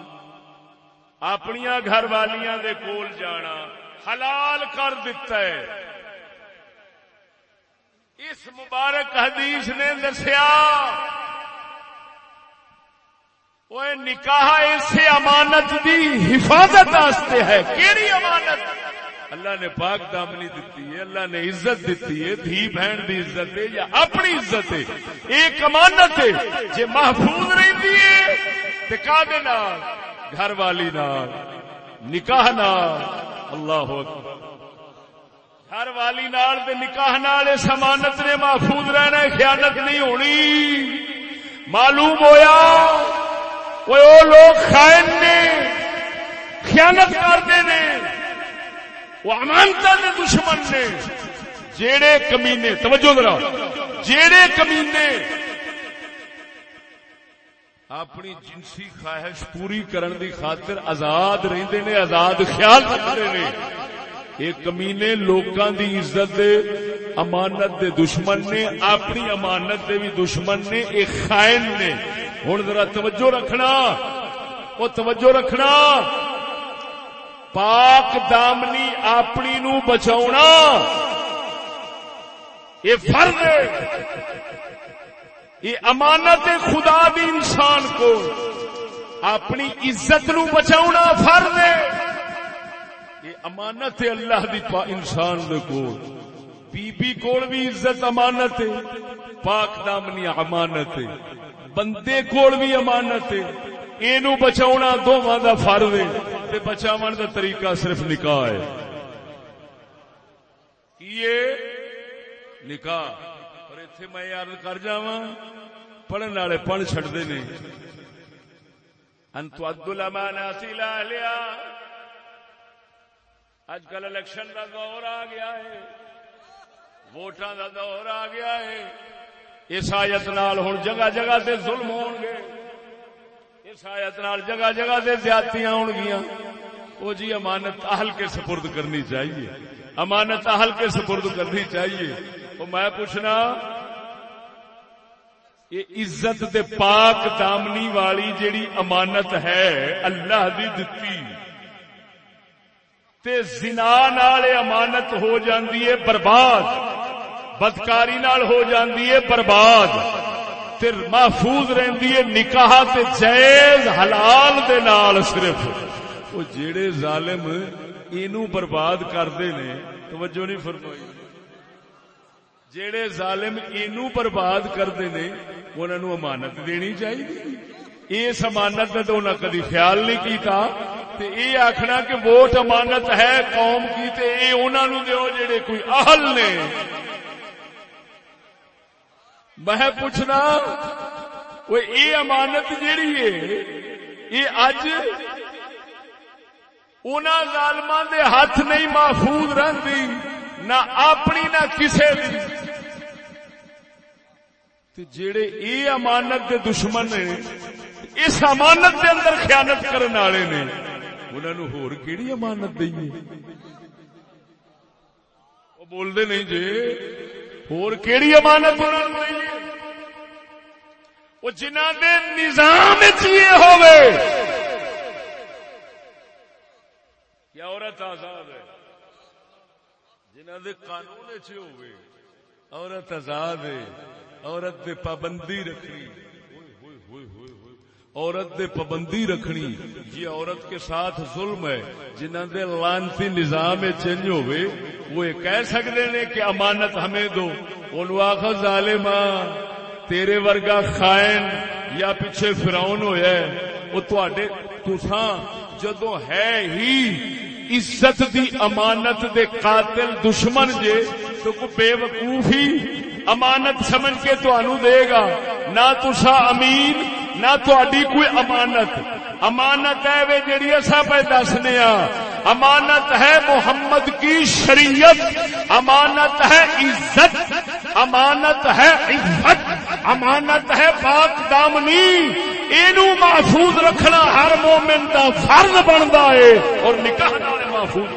گھر والیاں دے کول جانا۔ حلال کر دیتا ہے۔ اس مبارک حدیث نے دسیا وہ نکاح اسے امانت دی حفاظت آستے ہے۔ کیڑی امانت؟ اللہ نے پاک دامنی دیتی ہے، اللہ نے عزت دیتی ہے۔ دھی بہن دی عزت ہے یا اپنی عزت ہے؟ ایک امانت ہے۔ جے محفوظ رہتی ہے، تے کا دے نال، گھر والی نال، نکاح نال۔ اللہ گھر والی نال دے نکاح نال اس امانت نے محفوظ رہنا خیانت نہیں ہونی۔ معلوم ہویا؟ وہ لوگ خائن نے، خیانت کرتے نے۔ وہ امانتا کے دشمن نے۔ جیڑے کمینے، توجہ ذرا۔ جیڑے کمینے اپنی جنسی خواہش پوری کرن دی خاطر آزاد رہندے نے، آزاد خیال رکھتے نے۔ یہ کمینے لوکاں دی عزت دے، امانت دے دشمن نے، اپنی امانت دے بھی دشمن نے ایک خائن نے۔ ہوں ذرا توجہ رکھنا وہ توجہ رکھنا۔ پاک دامنی اپنی نو بچاؤنا۔ یہ فرض ہے۔ یہ امانت خدا دی انسان کو اپنی عزت نو بچاؤنا فرض ہے۔ یہ امانت اللہ دی پا انسان دے کو بی بی کول بھی عزت امانت ہے۔ پاک دامنی امانت ہے۔ بندے کول بھی امانت ہے۔ اینو بچاؤنا دونوں دا فرض ہے۔ تے بچاون دا طریقہ صرف نکاح ہے۔ یہ نکاح۔ اور میں یاد کر جا پڑھن والے پڑھ چڈتے نے انتو ادل اماناتی لا لیا اج کل الیکشن کا دور آ گیا ہے ووٹاں کا دور آ گیا ہے اس آیت نال ہوں جگہ جگہ سے ظلم ہون گے اس آیت نال جگہ جگہ سے زیادتیاں ہون گیا وہ جی امانت اہل کے سپرد کرنی چاہیے امانت اہل کے سپرد کرنی چاہیے وہ میں پوچھنا یہ عزت دے پاک دامنی والی جیڑی امانت ہے اللہ دی دتی۔ تے زنا نال امانت ہو جاندی ہے برباد۔ بدکاری نال ہو جاندی ہے برباد۔ تے محفوظ رہندی ہے نکاح تے جائز حلال دے نال صرف۔ وہ جیڑے ظالم اینو برباد کردے نے، توجہ نہیں فرمائی۔ جیڑے ظالم اینو برباد کرتے نے انہوں امانت دینی چاہیے۔ اس امانت کا تو انہیں کدی خیال نہیں کیتا۔ تے اے آخنا کہ ووٹ امانت ہے قوم کی، تے اے انہوں دیو جڑے کوئی اہل نے۔ میں پوچھنا وہ اے امانت جیڑی ہے یہ اج ان ظالمان دے ہاتھ نہیں محفوظ رہتی نہ اپنی نہ کسے دی۔ تے جیڑے اے امانت دے دشمن نے، اس امانت دے اندر خیانت کرنے والے نے انہوں نے ہور کیڑی امانت دئیے؟ وہ بولتے نہیں جی ہور کیڑی امانت انہوں نے دئیے؟ وہ جنہ دے نظام چیئے ہوئے کیا عورت آزاد ہے۔ جنہ دے قانون چ ہوئے، عورت آزاد ہے، عورت دے پابندی رکھنی۔ عورت دے پابندی رکھنی، یہ عورت کے ساتھ ظلم ہے۔ جنہ دے لانتی نظام چینج ہوئے، وہ یہ کہہ سکتے نے کہ امانت ہمیں دو۔ ان ظالما تیرے ورگا خائن یا پیچھے فراؤن ہویا ہے، وہ تواڈے، تساں جدو ہے ہی عزت دی امانت دے قاتل دشمن جے، تو کو بے وقوفی امانت سمجھ کے تو دے گا۔ نہ تسا امین، نہ تھی کوئی امانت۔ امانت ہے وہ جیڑی اصا پہ دسنے امانت ہے محمد کی شریعت۔ امانت ہے عزت۔ امانت ہے عزت امانت ہے پاک دامنی۔ اینو محفوظ رکھنا ہر مومن کا فرض بنتا ہے اور نکاح محفوظ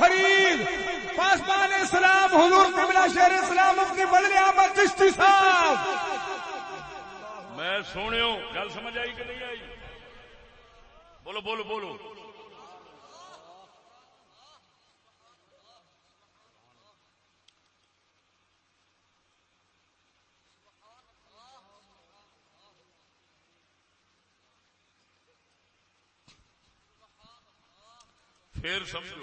فرید پاسبان اسلام حضور قبلہ شہر اسلام اپنی بدل احمد چشتی صاحب۔ میں سونے گل سمجھ آئی کہ نہیں آئی؟ بولو بولو بولو۔ پھر سمجھو۔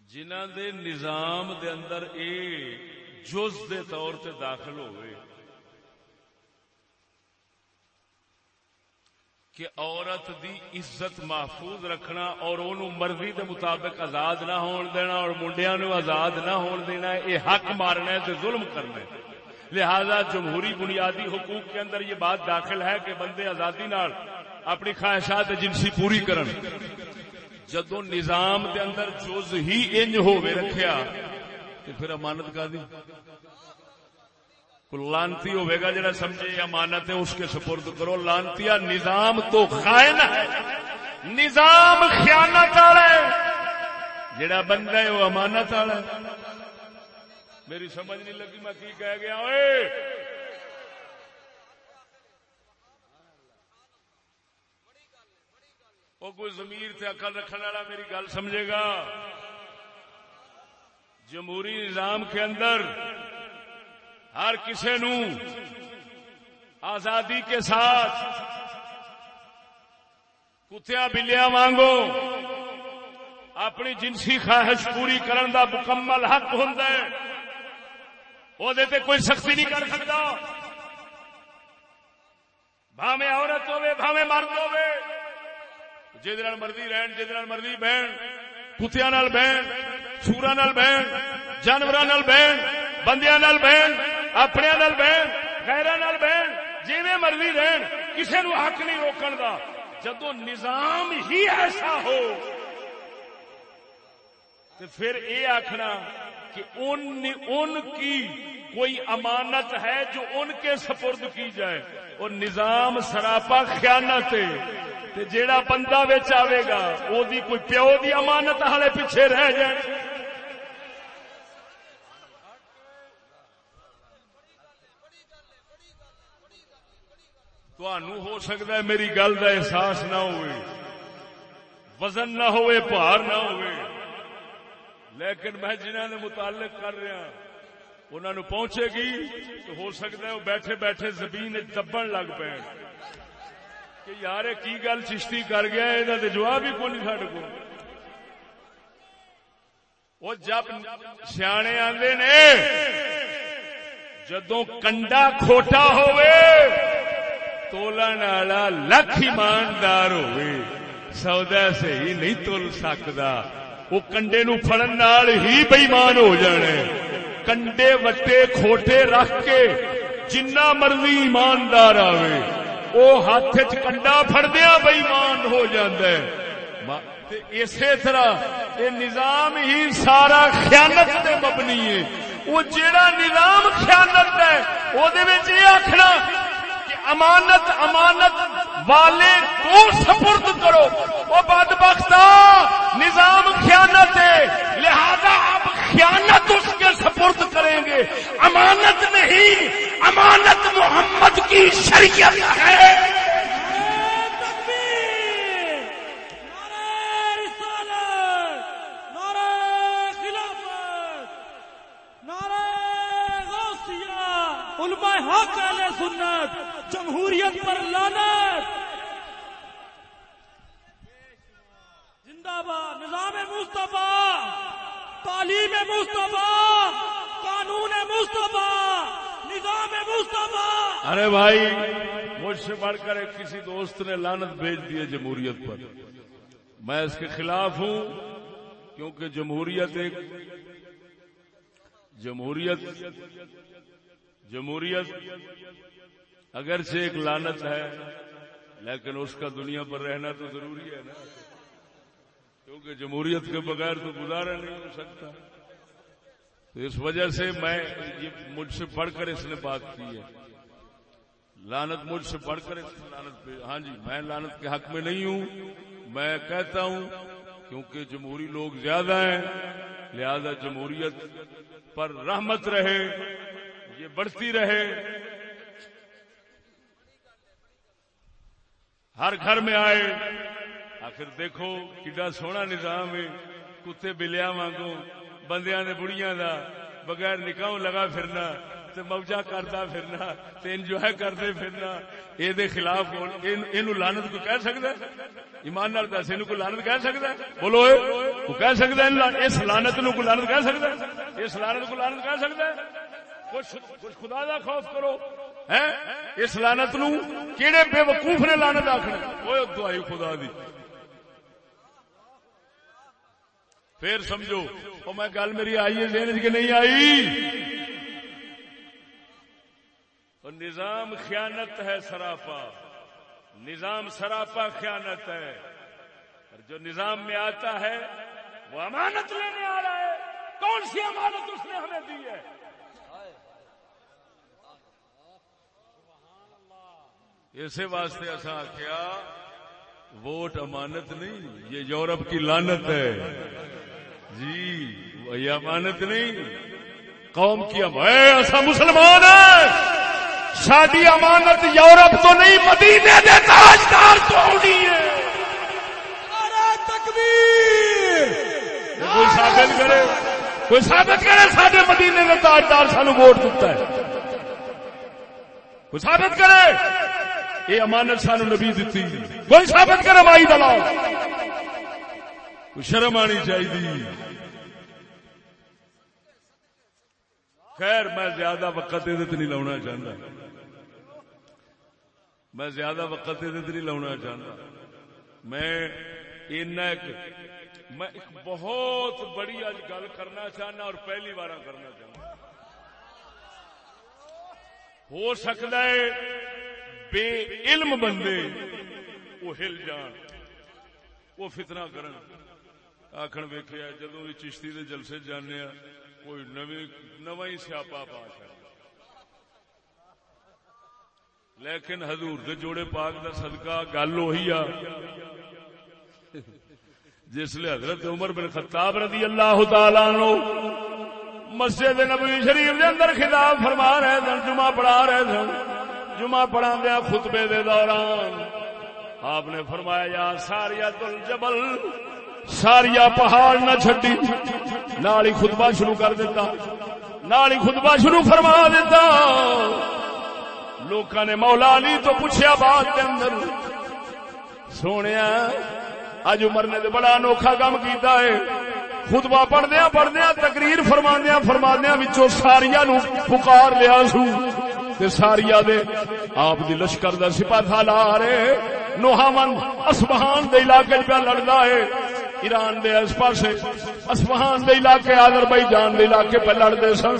جنہ دے نظام دے اندر اے جز دے طور تے داخل ہوئے، کہ عورت دی عزت محفوظ رکھنا اور انہوں مرضی دے مطابق آزاد نہ ہون دینا اور منڈیا نو آزاد نہ ہون دینا یہ حق مارنا ہے ظلم کرنا ہے۔ لہذا جمہوری بنیادی حقوق کے اندر یہ بات داخل ہے کہ بندے آزادی نال اپنی خواہشات جنسی پوری کرن۔ جدو نظام دے اندر جز ہی انج ہوئے رکھیا تو پھر امانت کا دی؟ لانتی ہوئے گا جڑا سمجھے امانت ہے، اس کے سپرد کرو۔ لانتی نظام تو خائن ہے۔ نظام خیانت والا ہے۔ جڑا بندہ ہے، وہ امانت والا ہے۔ میری سمجھ نہیں لگی میں کی کہہ گیا اوے وہ کوئی ضمیر سے عقل رکھنے والا میری گل سمجھے گا؟ جمہوری نظام کے اندر ہر کسی نو آزادی کے ساتھ کتیا بلیا مانگو اپنی جنسی خواہش پوری کرن دا مکمل حق ہوں وہ کوئی سختی نہیں کر سکتا بھاوے عورت ہوے بھاوے مرد ہوے جہد مرضی رہن جہد مرضی بہن کتیا بہن سورا بہن جانور بہن بندیا بہن اپنے نال بہن خیر بہن جی مرضی رہن کسی نو حق نہیں روکن دا جدو نظام ہی ایسا ہو تو پھر یہ آخنا کہ ان, ان کی کوئی امانت ہے جو ان کے سپرد کی جائے۔ اور نظام سراپا خیانت جیڑا بندہ بچ آئے گا وہ کوئی پیو دی امانت ہالے پیچھے رہ جائے۔ ہو سکتا ہے میری گل کا احساس نہ ہوئے۔ وزن نہ ہوئے پار نہ ہوئے۔ لیکن میں جنہوں نے متعلق کر رہا ہاں، انہوں نے پہنچے گی تو ہو سکتا ہے وہ بیٹھے بیٹھے زمین دبن لگ پے کہ یار کی گل چشتی کر گیا یہ جواب ہی کو نہیں سڈ کو وہ جب سیانے آدھے نے جدو کنڈا کھوٹا ہوئے تولن والا لکھ ایماندار ہوئے سودا صحیح نہیں تول سکتا وہ کنڈے نو فڑن نال ہی بےمان ہو جانے۔ کنڈے وٹے کھوٹے رکھ کے جنہ مرضی ایماندار آوے وہ ہاتھ چ کنڈا فردیا بےمان ہو جاندے۔ اسی طرح یہ نظام ہی سارا خیانت مبنی ہے۔ وہ جیڑا نظام خیانت ہے وہ آخنا امانت امانت والے کو سپرد کرو۔ وہ بد بختا نظام خیانت ہے۔ لہذا اب خیانت اس کے سپرد کریں گے۔ امانت نہیں، امانت محمد کی شریعت ہے۔ حق اہل سنت، جمہوریت پر لانت زندہ باد نظام مصطفیٰ، تعلیم مصطفیٰ، قانون مصطفیٰ، نظام مصطفیٰ۔ ارے بھائی، مجھ سے بڑھ کر ایک کسی دوست نے لانت بھیج دی ہے جمہوریت پر۔ میں اس کے خلاف ہوں، کیونکہ جمہوریت ایک جمہوریت جمہوریت اگرچہ ایک لانت ہے، لیکن اس کا دنیا پر رہنا تو ضروری ہے نا۔ کیونکہ جمہوریت کے بغیر تو گزارا نہیں ہو سکتا۔ تو اس وجہ سے میں مجھ سے پڑھ کر اس نے بات کی ہے۔ لانت مجھ سے پڑھ کر اس نے لانت پہ ہاں جی میں لانت کے حق میں نہیں ہوں۔ میں کہتا ہوں، کیونکہ جمہوری لوگ زیادہ ہیں، لہذا جمہوریت پر رحمت رہے، یہ بڑھتی رہے۔ ہر گھر میں آئے۔ آخر دیکھو کڈا سونا نظام ہے، کتے بلیا وانگو بندیاں نے بڑیاں دا، بغیر نکاح لگا پھرنا، تے موجہ کرتا پھرنا، تے انجوائے کرتے پھرنا۔ اے دے خلاف اینو لعنت کو کہہ سکدا ہے؟ ایمان نال دس، اینو کو لعنت کہہ سکدا ہے؟ بولو اے کو کہہ سکدا ہے اس لعنت نو کو لعنت کہہ سکدا ہے؟ اس لعنت کو لعنت کہہ سکدا ہے؟ کچھ خدا دا خوف کرو۔ اس لانت نو کیڑے بے وقوف نے لانت آخر دعائی خدا دی۔ پھر سمجھو، او میں گل میری آئی ہے، ذہن کہ نہیں آئی؟ نظام خیانت ہے سراپا۔ نظام سراپا خیانت ہے۔ اور جو نظام میں آتا ہے، وہ امانت لینے آ رہا ہے۔ کون سی امانت اس نے ہمیں دی ہے؟ اسی واسطے ایسا آخیا ووٹ امانت نہیں، یہ یورپ کی لانت ہے۔ جی یہ امانت نہیں۔ قوم کی ایسا مسلمان ہے شادی امانت یورپ تو نہیں مدینے دے تاجدار تو ہونی ہے۔ کوئی ثابت کرے کوئی ثابت کرے سارے مدینے کے تاجدار سانو ووٹ دیتا ہے۔ کوئی ثابت کرے یہ امانت سان نبی دیتی کوئی ثابت کر مائی دلاؤ شرم آنی چاہیے۔ خیر، میں زیادہ وقت یہ نہیں لاؤنا چاہتا میں زیادہ وقت یہ نہیں لاؤنا چاہتا میں ایک میں ایک بہت بڑی اج گل کرنا چاہنا اور پہلی بار کرنا چاہنا ہو سکتا ہے بے علم بندے وہ ہل جان، وہ فتنا کرن۔ آخر ویکیا جدو بھی چشتی دے جلسے جانے کوئی نو ہی سیاپا پا لیکن حضور دے جوڑے پاک دا صدقہ گل وہی آ جس لیے حضرت عمر بن خطاب رضی اللہ تعالی نو مسجد نبوی شریف دے اندر خطاب فرما رہے سن جمعہ پڑھا رہے سن جمعہ پڑھا دیا خطبے دے دوران آپ نے فرمایا، یا ساریا تل جبل ساریا پہاڑ نہ چھٹی نالی خطبہ شروع کر دیتا۔ نالی خطبہ شروع فرما دیتا۔ لوکاں نے مولا علی تو پوچھا بات کے اندر۔ سونے اج عمر نے بڑا انوکھا کام کیتا ہے۔ خطبہ پڑھدیا پڑھدیا تقریر فرماندیا فرماندیا وچوں ساریا نو پکار لیا سو۔ تے ساریا دے آپ دی لشکر دا سپاہ تھا لا رہے نوہاون اسبہان دے علاقے پہ لڑدا ہے۔ ایران دے اس پاسے اسبہان دے علاقے آدر جان دے علاقے پہ لڑ دے سن۔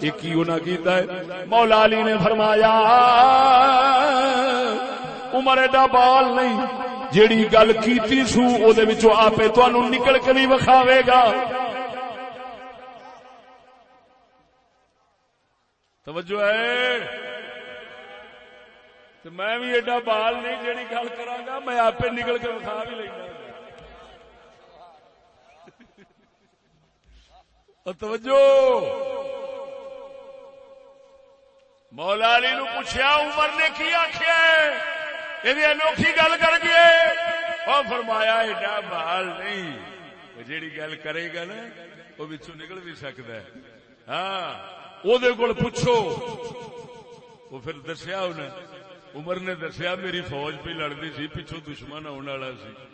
ایک ہی انہاں کیتا ہے؟ مولا علی نے فرمایا، عمر ایڈا بال نہیں، جیڑی گل کیتی سو او دے وچوں آپے تانوں نکل کے نہیں وکھاوے گا۔ توجہ ہے؟ میں بھی ایڈا بال نہیں، جیڑی گل کرا میں آپ نکل کے وکھا بھی لینا۔ توجہ! مولا علی نو پوچھا عمر نے کی آخیا یہ انوکھی گل کر گئے اور فرمایا، ایڈا بال نہیں۔ جیڑی گل کرے گا نا، وہ بچوں نکل بھی سکتا ہے۔ ہاں وہ پوچھو۔ وہ پھر دسیا انہیں۔ عمر نے دسیا، میری فوج پہ لڑتی سی پچھو دشمن آنے والا سی۔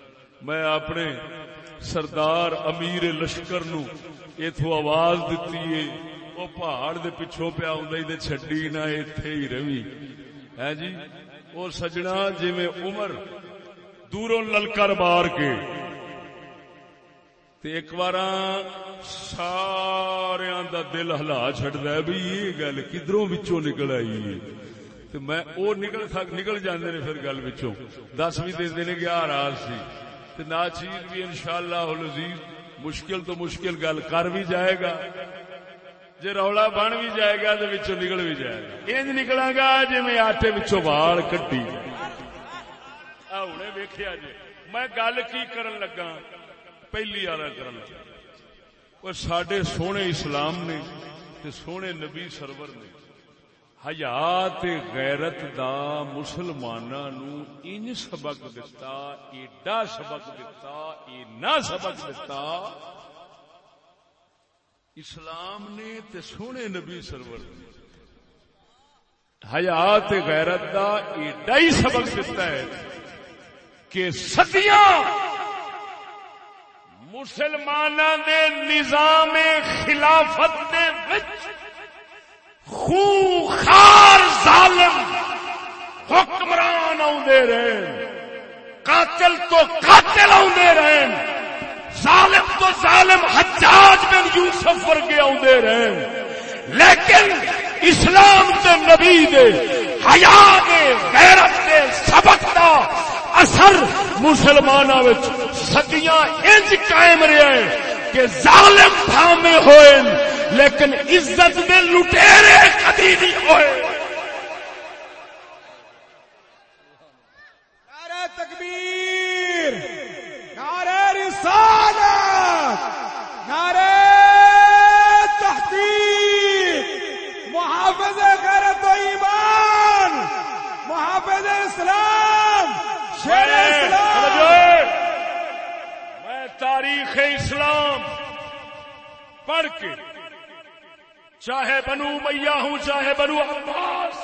میں اپنے سردار امیر لشکر نو اتو آواز دیتی ہے وہ پہاڑ دے پچھو پیا چڈی نہ اتے ہی روی ہے جی وہ سجنا جی میں عمر دوروں للکر مار کے تے ایک بار سارا دا دل ہلا چڈ بھی یہ گل کدھروں نکل آئی ہے میں او نکل نکل جاندے نے پھر گل بچوں دس بھی دے دینے گیا راز سی نا چیز بھی انشاءاللہ العزیز مشکل تو مشکل گل، کر بھی جائے گا۔ جی رولا بن بھی جائے گا تو بچوں نکل بھی جائے گا۔ انج نکلا گا جی میں آٹے بچوں وال کٹی۔ ہوں جی میں گل کی کرن لگا؟ پہلی آرا کرن لگا۔ سڈے سونے اسلام نے تے سونے نبی سرور نے حیات غیرت دا مسلمانوں ان سبق دتا ایڈا سبق دتا اینا سبق دتا اسلام نے تے سونے نبی سرور نے حیات غیرت دا ایڈا ہی سبق دتا ہے کہ سدیاں مسلمان دے نظام خلافت دے وچ خار ظالم حکمران آدھے رہے قاتل تو قاتل آدھے رہے ظالم تو ظالم حجاج بن یوسف ورگے آدھے رہے لیکن اسلام کے نبی دے، حیا دے، غیرت دے، سبق دا اثر مسلمان سدیاں انج قائم رہے کہ ظالم تھامے ہوئے لیکن عزت دے لٹیرے کدی نہیں ہوئے۔ نعرہ تکبیر نعرہ رسالت نعرہ تحقیق محافظ غیرت و ایمان محافظ اسلام شیر اسلام۔ میں تاریخ اسلام پڑھ کے چاہے بنو میاں ہوں، چاہے بنو عباس،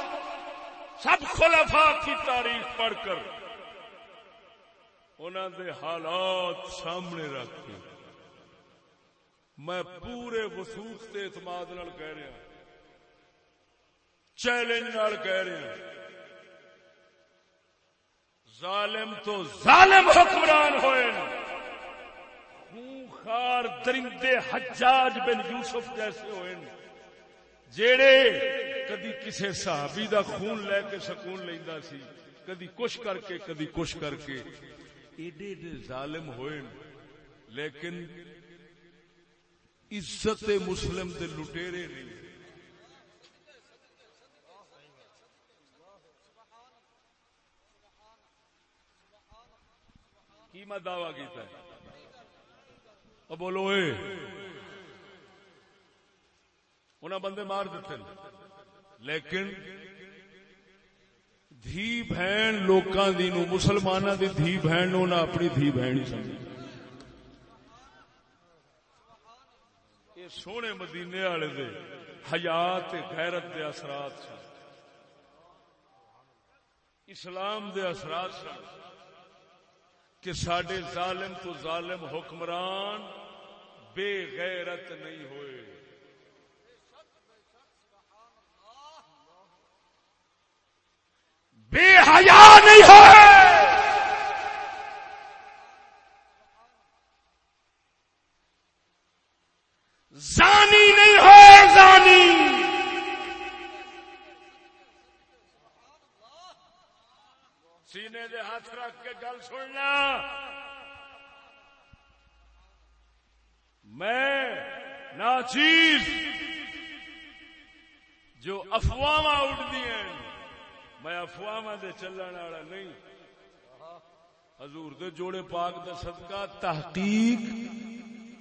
سب خلفاء کی تاریخ پڑھ کر انہوں دے حالات سامنے رکھ کے میں پورے وسوخ سے اعتماد نال کہہ رہا چیلنج نال کہہ رہا ظالم تو ظالم حکمران ہوئے خار درندے حجاج بن یوسف جیسے ہوئے جیڑے کدی کسے صحابی دا خون لے کے سکون لینا سی، کدی کچھ کر کے، کدی کچھ کر کے۔ ایڈے ایڈے ظالم ہوئے لیکن عزت مسلم دے لٹیرے نہیں کی میں دعوی کیتا ہے؟ اب بولو اے۔ انہیں بندے مار دیتے لیکن دھی بہن لوکاں دی نو، مسلماناں دی دھی بہن نو انہیں اپنی دھی بہن ہی سمجھی یہ سونے مدینے والے دے حیات غیرت دے اثرات سن۔ اسلام دے اثرات سن کہ سڈے ظالم تو ظالم حکمران بے غیرت نہیں ہوئے۔ بے حیا نہیں ہوئے زانی نہیں ہوئے زانی۔ سینے دے ہاتھ رکھ کے گل سننا۔ میں ناچیز جو افواہ اٹھتی ہیں۔ میں افواہ دے چلن والا نہیں۔ حضور دے جوڑے پاک دا صدقہ تحقیق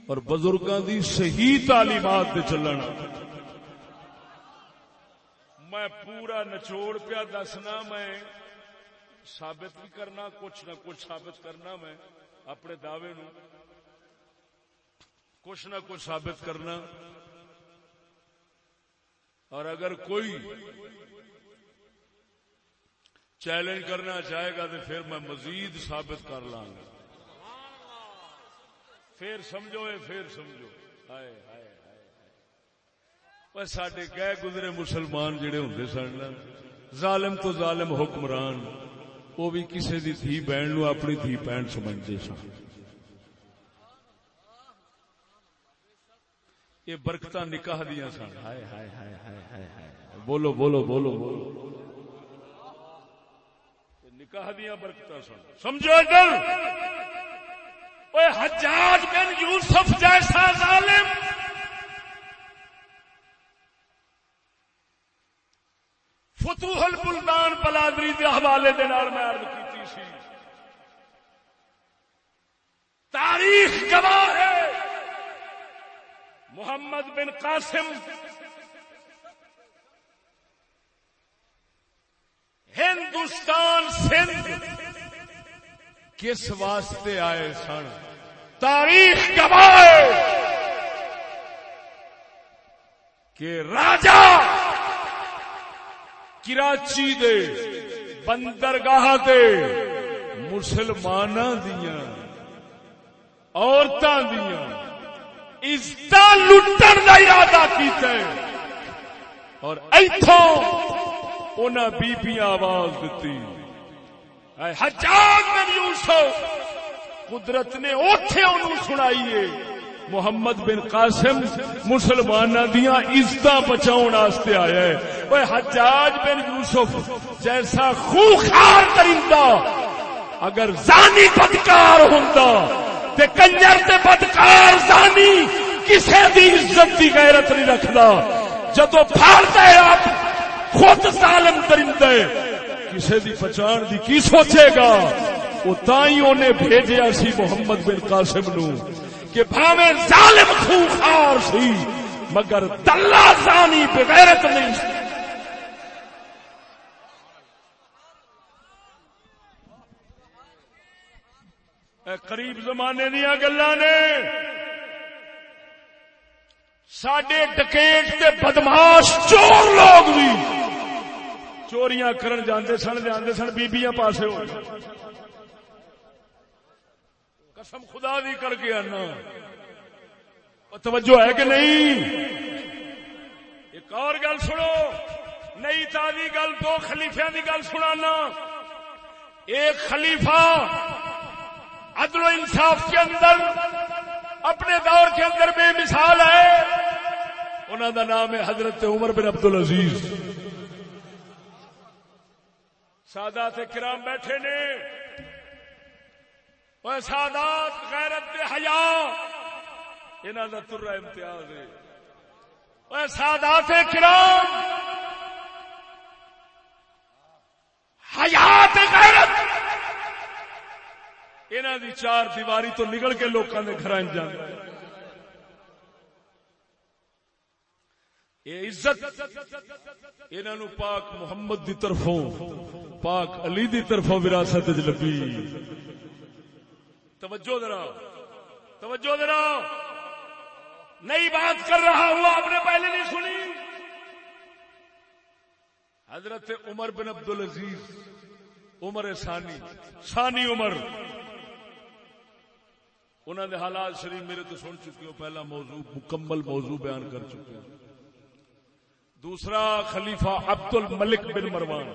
اور بزرگاں دی صحیح تعلیمات دے چلن میں پورا نچوڑ پیا دسنا، میں ثابت بھی کرنا، کچھ نہ کچھ ثابت کرنا میں اپنے دعوے نو۔ کچھ نہ کچھ ثابت کرنا۔ اور اگر کوئی چیلنج کرنا چاہے گا تو پھر میں مزید ثابت کر لاں گا۔ پھر سمجھو اے، پھر سمجھو۔ ہائے ہائے ہائے سڈے گئے گزرے مسلمان جڑے ہوں سن ظالم تو ظالم حکمران، وہ بھی کسی دی دھی بہن نو اپنی دھی بہن سمجھتے سن۔ یہ برکت نکاح دیا سن۔ ہائے ہائے ہائے ہائے ہائے ہائے۔ بولو بولو بولو بولو۔ نکاح دیا برکت سن۔ سمجھو ادھر؟ اے حجاج بن یوسف جیسا ظالم۔ فتوح البلدان بلادری کے حوالے دے نال میں عرض کیتی سی۔ تاریخ گواہ ہے۔ محمد بن قاسم ہندوستان سندھ کس واسطے آئے سن؟ تاریخ گواہ ہے کہ راجا کراچی دے، بندرگاہ دے مسلمان دیا عورتوں دیا عزت لٹن کا ارادہ کیتا ہے۔ اور ایتھوں انہاں بیبیاں آواز دیتی۔ اے حجاج بن یوسف، قدرت نے اوتھے انہوں سنائیے محمد بن قاسم مسلمانہ دیاں عزتاں بچاؤن واسطے آیا ہے۔ اوے حجاج بن یوسف، جیسا خوخار کرندہ اگر زانی بدکار ہوندا، تے کنجر تے بدکار زانی کسے دی عزت دی غیرت نہیں رکھدا۔ جدو پھاڑتا ہے آپ خود ظالم درندے۔ کسے دی پہچان دی کی سوچے گا؟ وہ تائیں انہیں بھیجیا سی محمد بن قاسم نو کہ بھاوے ظالم خوخار سی، مگر دلہ زانی بغیرت نہیں سی۔ اے قریب زمانے دیا گلا نے سڈے ڈکیٹ تے بدماش چور لوگ بھی چوریاں کرن جاندے سن جاندے سن بیبیاں پاسے ہو قسم خدا دی کر کے آنا توجہ ہے کہ نہیں ایک اور گل سنو نئی تازی گل دو خلیفیا کی گل سنانا ایک خلیفہ عدل و انصاف کے اندر اپنے دور کے اندر بے مثال ہے انہوں کا نام ہے حضرت عمر بن عبد العزیز سادات کرام بیٹھے نے۔ وہ سادات غیرت حیا۔ انہوں کا ترا امتیاز ہے۔ وہ سادات کرام۔ حیات غیرت۔ انہوں دی چار دیواری تو نکل کے لوگوں کے گھر جانا یہ عزت انہوں پاک محمد دی طرفوں، پاک علی دی طرفوں وراثت لبی توجہ ذرا توجہ ذرا نئی بات کر رہا ہوں، آپ نے پہلے نہیں سنی۔ حضرت عمر بن عبد العزیز عمر ثانی ثانی عمر۔ انہوں نے حالات شریف میرے تو سن چکے ہو، پہلا موضوع، مکمل موضوع بیان کر چکے ہو۔ دوسرا خلیفہ عبد الملک بن مروان۔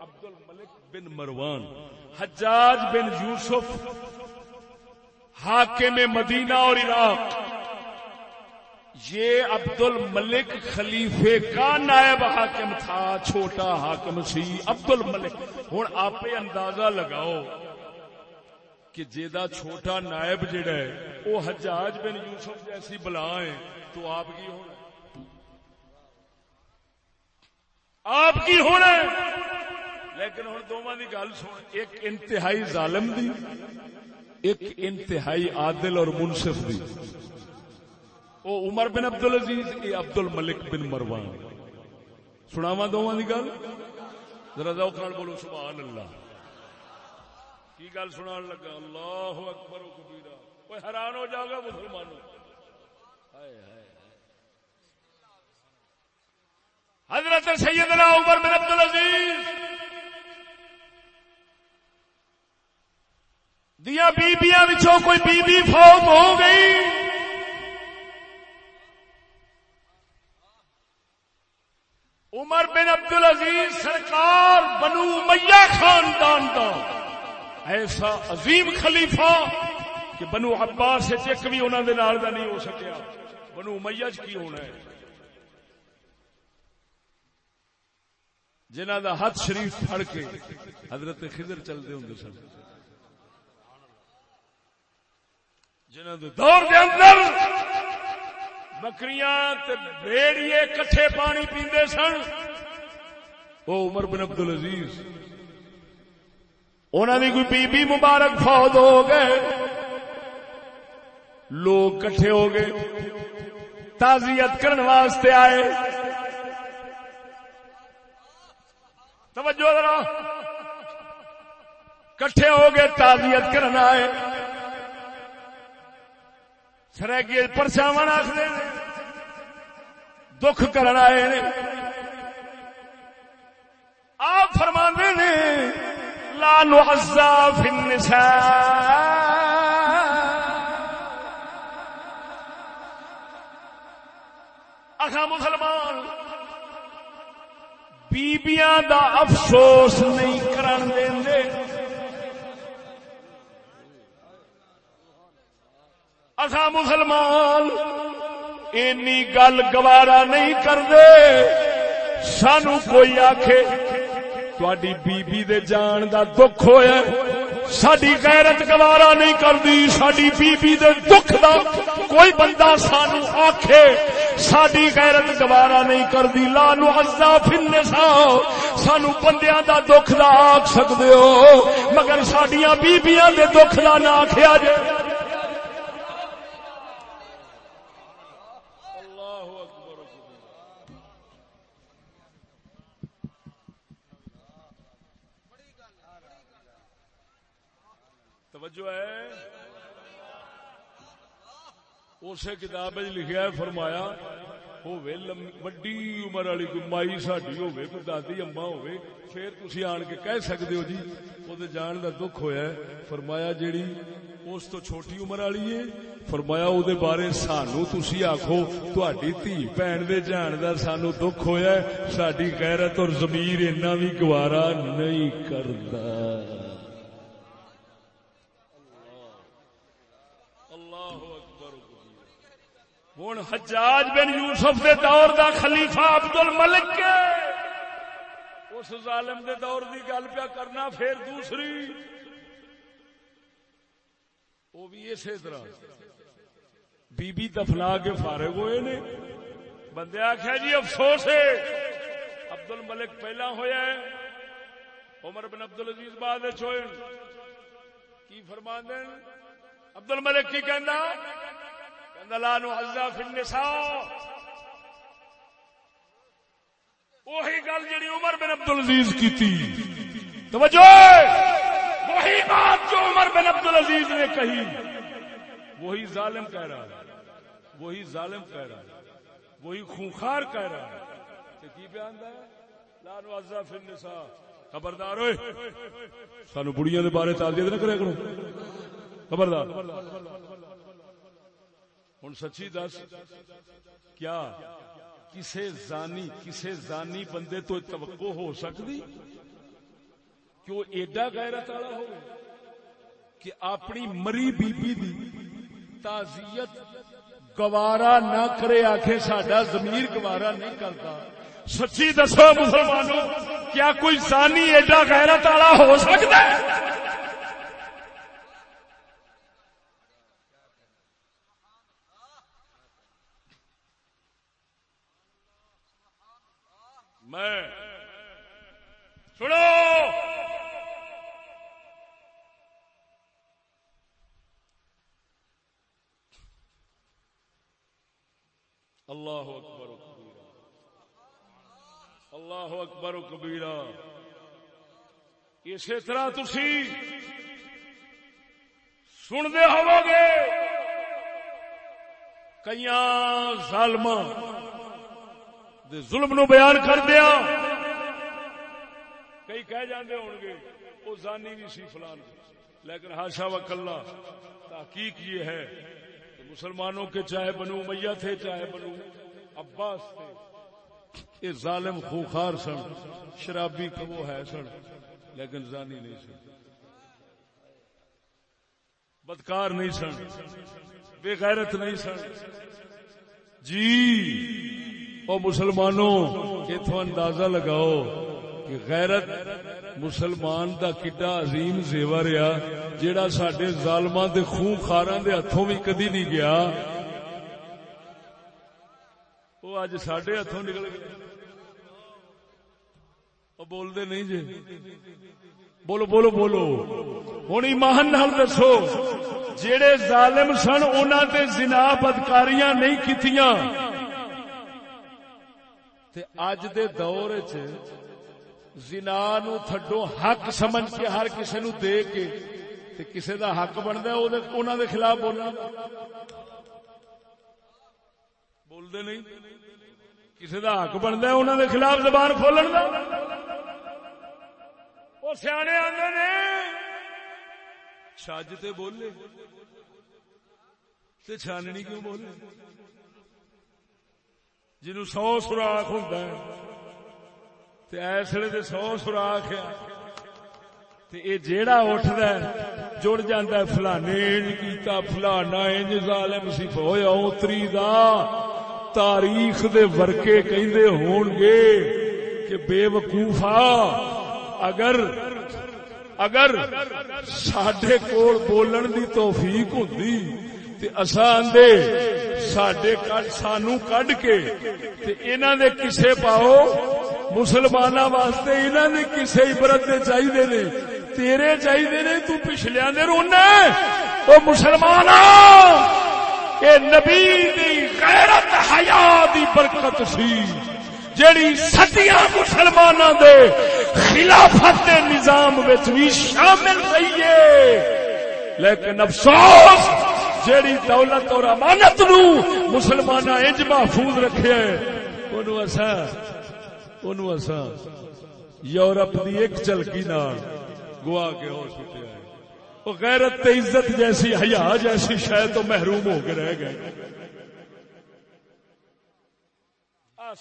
عبد الملک بن مروان۔ حجاج بن یوسف، حاکم مدینہ اور عراق۔ یہ عبد الملک خلیفے کا نائب حاکم تھا، چھوٹا حاکم سی۔ عبد الملک ہوں آپ اندازہ لگاؤ کہ جیدہ چھوٹا نائب جڑا ہے، وہ حجاج بن یوسف جیسی بلا ہے۔ تو آپ کی ہونا آپ کی ہونا لیکن ہوں دونوں کی گل سن۔ ایک انتہائی ظالم دی، ایک انتہائی عادل اور منصف دی۔ وہ عمر بن عبد العزیز یہ عبد الملک بن مروان۔ سناوا دونوں کی گل ذرا ذوق بولو، سبحان اللہ۔ کی گل سنا لگا؟ اللہ اکبر و کبیرہ۔ کوئی حیران ہو جاؤ گا مسلمانوں۔ ہائے ہائے۔ حضرت سیدنا عمر بن عبد العزیز دیا بیبیاں بچوں کوئی بی بی فوت ہو گئی؟ عمر بن عبد العزیز سرکار بنو میاں خاندان کا ایسا عظیم خلیفہ کہ بنو عباس سے چک بھی انہوں نے نال دا نہیں ہو سکیا۔ بنو میج کی ہونا ہے؟ جنہ دا ہاتھ شریف پھڑ کے حضرت خضر چلتے ہوں سن۔ جنہ دے دور دے اندر بکریاں تے بھیڑیے کٹھے پانی پیندے سن۔ وہ عمر بن عبد العزیز انہوں نے کوئی بی بی مبارک فوت ہو گئے۔ لوگ کٹھے ہو گئے۔ تعزیت کرن واسطے آئے۔ توجہ ذرا۔ کٹھے ہو گئے، تعزیت کرن آئے سرگی پرچاو آخر دکھ کرن آئے آپ فرما نے لا نعزا فی النساء۔ اخا مسلمان بیبیاں دا افسوس نہیں کرن دے اسا مسلمان اینی گل گوارا نہیں کرتے سانو کوئی آخ بی بی دے جان دا دکھ ہویا ساری غیرت گوارا نہیں کرتی ساری بی بی دے دکھ دا کوئی بندہ سانو آکھے ساری غیرت گوارا نہیں کرتی۔ لانو ہزا پھرنے سا سانو بندیاں دا دکھ دا آکھ سکتے ہو، مگر سڈیا بیبیاں دے دکھ دا نہ آخیا جائے توجہ ہے اسے کتاب لکھیا ہے، فرمایا وڈی عمر والی کوئی مائی ساڈی ہوے کوئی دادی اما ہوے پھر تسی آن کے کہہ سکتے ہو جی وہ جان دا دکھ ہویا ہے۔ فرمایا، جیڑی اس تو چھوٹی عمر والی ہے، فرمایا او بارے سانو تسی آکھو تہاڈی دھی بھن دے جان دا سانو دکھ ہویا ہے، ساڈی غیرت اور ضمیر اتنا بھی گوارا نہیں کردا۔ ہوں حجاج بن یوسف دے دور دا خلیفہ عبد الملک کے۔ اس ظالم دے دور دی گل پیا کرنا پھر دوسری۔ وہ بھی اسی طرح۔ بی بی دفنا کے فارغ ہوئے نے۔ بندے آخیا جی افسوس ہے۔ عبد الملک پہلا ہویا ہے۔ عمر بن عبد العزیز بعد ہوئے۔ کی فرمان دین عبد الملک کی کہنا وہی گل جڑی عمر بن عبد العزیز کی تھی. توجہ! وہی بات جو عمر بن عبد العزیز نے کہی. وہی ظالم کہہ رہا ہے. وہی ظالم کہہ رہا ہے. وہی خونخار کہہ رہا ہے. کی بیان ہے؟ لانو عزا فی خبردار ہوئے. سانو بڑیاں دے بارے تعزیت نہ کرے کرو. خبردار. ہوں سچی دس، کیا کسے زانی کسے زانی بندے تو توقع ہو سکتی؟ کہ وہ ایڈا غیرت والا ہو کہ اپنی مری بی بی دی تعزیت گوارا نہ کرے آخے سڈا زمیر گوارا نہیں کرتا؟ سچی دسو مسلمانوں، کیا کوئی زانی ایڈا غیرت والا ہو سکتا ہے؟ میں سنو۔ اللہ اکبر و کبیرہ۔ اللہ اکبر کبیرا اسی طرح تھی سنتے ہو گے کئی ظالم ظلم نو بیان کر دیا۔ کئی کہہ جاندے ہون گے وہ زانی بھی سی فلان۔ لیکن ہاشا و کلا، تحقیق یہ ہے کہ مسلمانوں کے چاہے بنو میاں تھے، چاہے بنو عباس تھے، یہ ظالم خوخار سن، شرابی کا وہ ہے سن، لیکن زانی نہیں سن۔ بدکار نہیں سن، بے غیرت نہیں سن۔ جی او مسلمانوں اتو اندازہ لگاؤ کہ غیرت مسلمان دا کڈا عظیم زیور آ جیڑا سڈے ظالما دے خون خارا دے ہاتھوں بھی کدی نہیں گیا۔ وہ اج سڈے ہاتھوں نکل گیا۔ بولتے نہیں جی۔ بولو بولو بولو۔ ہوں ایمان نال دسو جہے ظالم سن انہوں نے زنا بدکاریاں نہیں کیتیاں۔ تے اج دے دور زنا نو تھڈو حق سمجھ کے ہر کسی نو دے کے تے کسی دا حق بنتا انہوں دے خلاف بولنا۔ بولتے نہیں۔ کسی دا حق بنتا انہوں دے خلاف زبان کھولن دا۔ وہ سیانے آدھے نے۔ چھج تے بولے۔ تے چھاننی کیوں بولے؟ جن سو سوراخ ہوں تے ایسے تے سو سوراخ ہے جیڑا اٹھدا ہے جڑ جاندا ہے فلانے انج کیتا فلانا انج ظالم سی ہویا اوتری دا تاریخ دے ورکے کہندے ہون گے کہ بے وقوفا اگر اگر ساڈے کول بولن دی توفیق ہوندی تے اساں اندے ساڈے کڈ، سانو کڈ کے تے انہاں دے کسے پاؤ، مسلماناں واسطے انہاں دے کسے عبرت دے چاہیے نے۔ تیرے چاہیے نے، تو پچھلیا دے رونا او مسلمان اے نبی دی غیرت، حیا دی برکت سی۔ جیڑی سدیاں مسلمانوں دے خلافت دے نظام وچ بھی شامل رہی ہے۔ لیکن افسوس جیڑی دولت اور امانت نو مسلمان انج محفوظ رکھے اونوں اساں، اونوں یورپ دی ایک چلکی نال گوا کے ہو سکیا ہے غیرت تے عزت جیسی، حیا جیسی شاید تو محروم ہو کے رہ گئے۔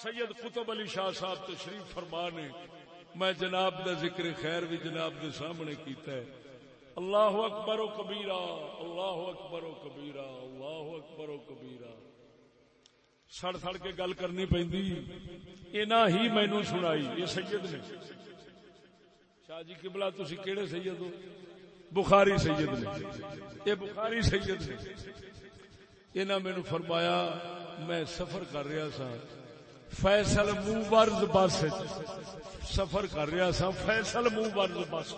سید قطب علی شاہ صاحب تشریف فرمانے میں جناب دا ذکر خیر بھی جناب دے سامنے کیتا ہے۔ اللہ اکبر و کبیرہ، اللہ اکبر و کبیرہ، اللہ اکبر و کبیرہ۔ سڑ سڑ کے گل کرنی پہندی اینا ہی مینو سنائی، یہ سید نے۔ شاہ جی قبلہ تسی کیڑے سید ہو؟ بخاری سید نے۔ یہ بخاری سید نے۔ اینا مینو فرمایا، میں سفر کر رہا سا۔ فیصل منہ برز بس سفر کر رہا سا، فیصل منہ برز بس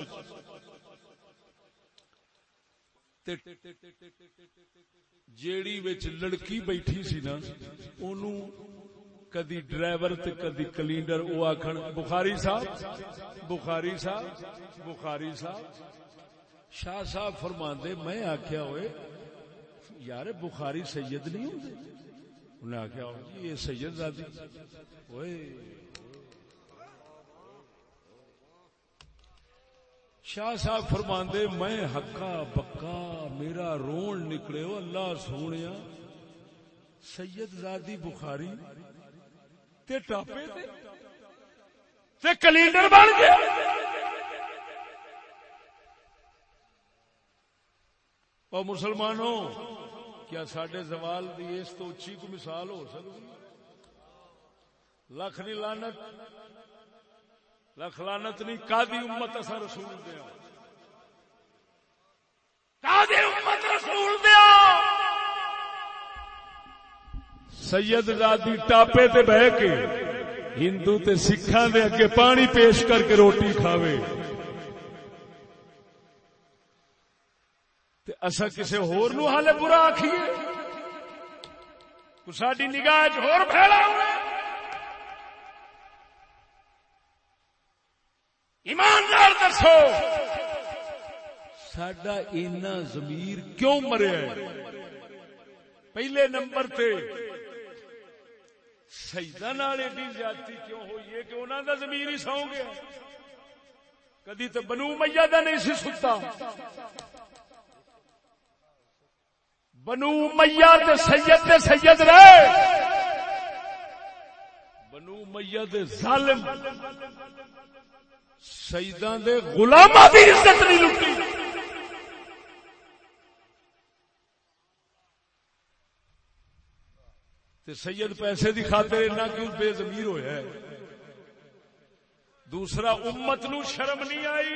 جیڑی وچ لڑکی بیٹھی سی نا، اونوں کدی ڈرائیور تے کدی کلینڈر، او آکھن، بخاری صاحب بخاری صاحب بخاری صاحب۔ شاہ صاحب فرماندے، میں آکھیا ہوئے، یار بخاری سید نہیں ہوندے؟ انہیں آخیا جی یہ سید زادی۔ اوئے۔ شاہ صاحب فرماندے، میں ہکا بکا، میرا رون نکلے ہو اللہ سونے سید زادی بخاری، تے ٹاپے تے تے کلینڈر بن گیا اور مسلمانوں، کیا سڈے زوال دی اس تو اچھی کو مثال ہو سکتی؟ لکھ نہیں لانت لکھ لانت نہیں کا امت اصا رسول دیا ہاں۔ کادی امت، رسول دیا ہاں۔ سید زادی ٹاپے تے بہ کے ہندو تے سکھاں دے اگے پانی پیش کر کے روٹی کھاوے۔ اصا کسی ہور نو حالے برا آخیے ساری نگاہ ہور پھیلا ہوئے۔ ایماندار دسو۔ سڈا اینا زمیر کیوں مریا پہلے نمبر تے۔ سجدہ ایڈی زیادتی کیوں ہوئی ہے کہ دا ہی سو گیا۔ کدی تو بنو میاں دا نہیں سی ستا۔ بنو میا سید دے سید رہے۔ بنو میا ظالم۔ سیداں دے غلاماں دی عزت نہیں لٹی تے سید پیسے دی خاطر اتنا کیوں بے ضمیر ہویا ہے؟ دوسرا، امت نو شرم نہیں آئی؟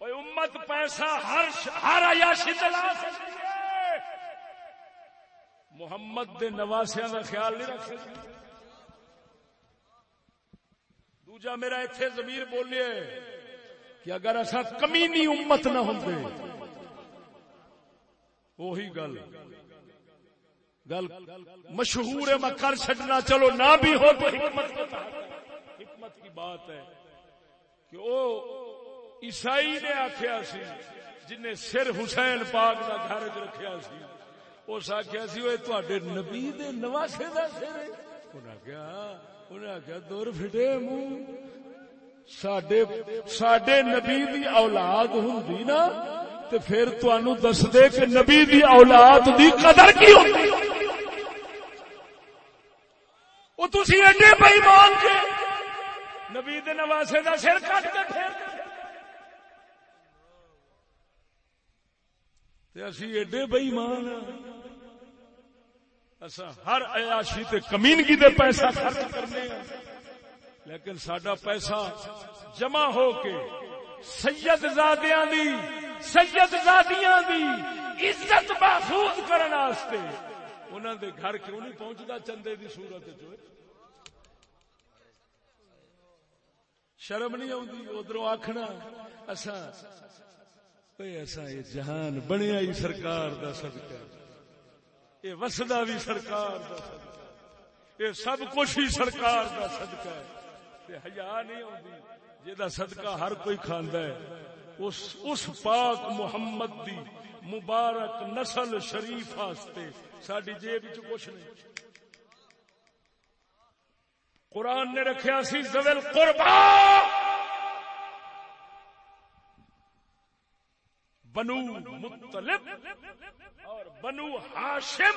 اوے امت پیسہ ہر ہر عیاشی دلا سکتی محمد دے نواسیا کا خیال نہیں رکھ سکتی۔ دوجا میرا اتنے زمیر بولیے کہ اگر ایسا کمینی امت نہ ہوں وہی گل۔ گل مشہور ہے، میں کر چڈنا چلو، نہ بھی ہو تو حکمت حکمت کی بات ہے کہ وہ عیسائی نے آخیا سی جن سر حسین پاک کا گھر چ رکھا سی۔ اس آخیا سی وہ تے نبی نواسے کا سر انہیں آخیا انہیں آخیا دور فٹے منہ۔ سڈے نبی دی اولاد ہوں نا تو پھر تنوع دس دے کہ نبی دی اولاد دی قدر کی ہوتی وہ تھی ایڈے بئی مان کے نبی دے نواسے دا سر کٹ کے پھیر تے اسی ایڈے بئیمان اسا ہر عیاشی تے کمینگی دے پیسہ خرچ کرنے ہیں۔ لیکن ساڈا پیسہ جمع ہو کے سید زادیاں دی، سید زادیاں دی عزت محفوظ کرنے واسطے انہاں دے گھر کیوں نہیں پہنچدا چندے دی صورت وچ؟ شرم نہیں آتی ادھر آخنا اصا اچھا، ایسا اچھا، یہ جہان بنیا ہی سرکار دا صدقہ۔ یہ وسدا بھی سرکار دا صدقہ یہ سب کچھ ہی سرکار دا صدقہ ہے۔ ہیا نہیں آتی جا صدقہ ہر کوئی کھانا ہے۔ اس, اس پاک محمد دی مبارک نسل شریف واسطے ساری جیب چ کچھ نہیں۔ قرآن نے رکھیا سی زویل قربا! بنو مطلب۔ اور بنو ہاشم۔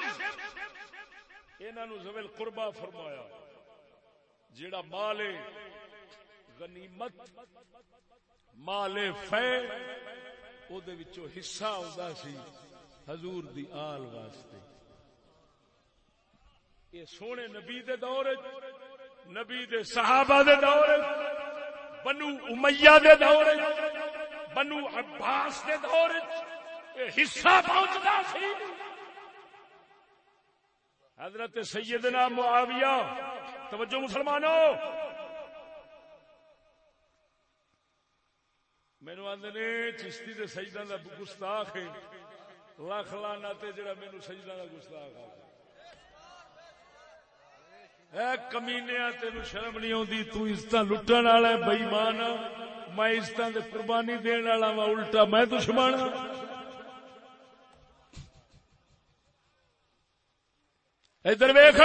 انہوں زویل قربا فرمایا۔ جیڑا مال غنیمت، مال فے او دے وچوں حصہ ہوندا سی حضور دی آل واسطے۔ یہ سونے نبی دے دور نبی دے صحابہ دے دور بنو امیہ دے دور بنو عباس دے دور حصہ پہنچتا سی۔ حضرت سیدنا معاویہ، توجہ مسلمانوں۔ مینو آدھے چشتی دے سجدہ دا گستاخ ہے۔ لکھ لانا جڑا مینو سجدہ دا گستاخ آ کمینے تین شرم نہیں آتی تزت لٹن والا بئیمان میں عزت قربانی دن والا وا الٹا، میں دشمن ہوں ادھر ویخ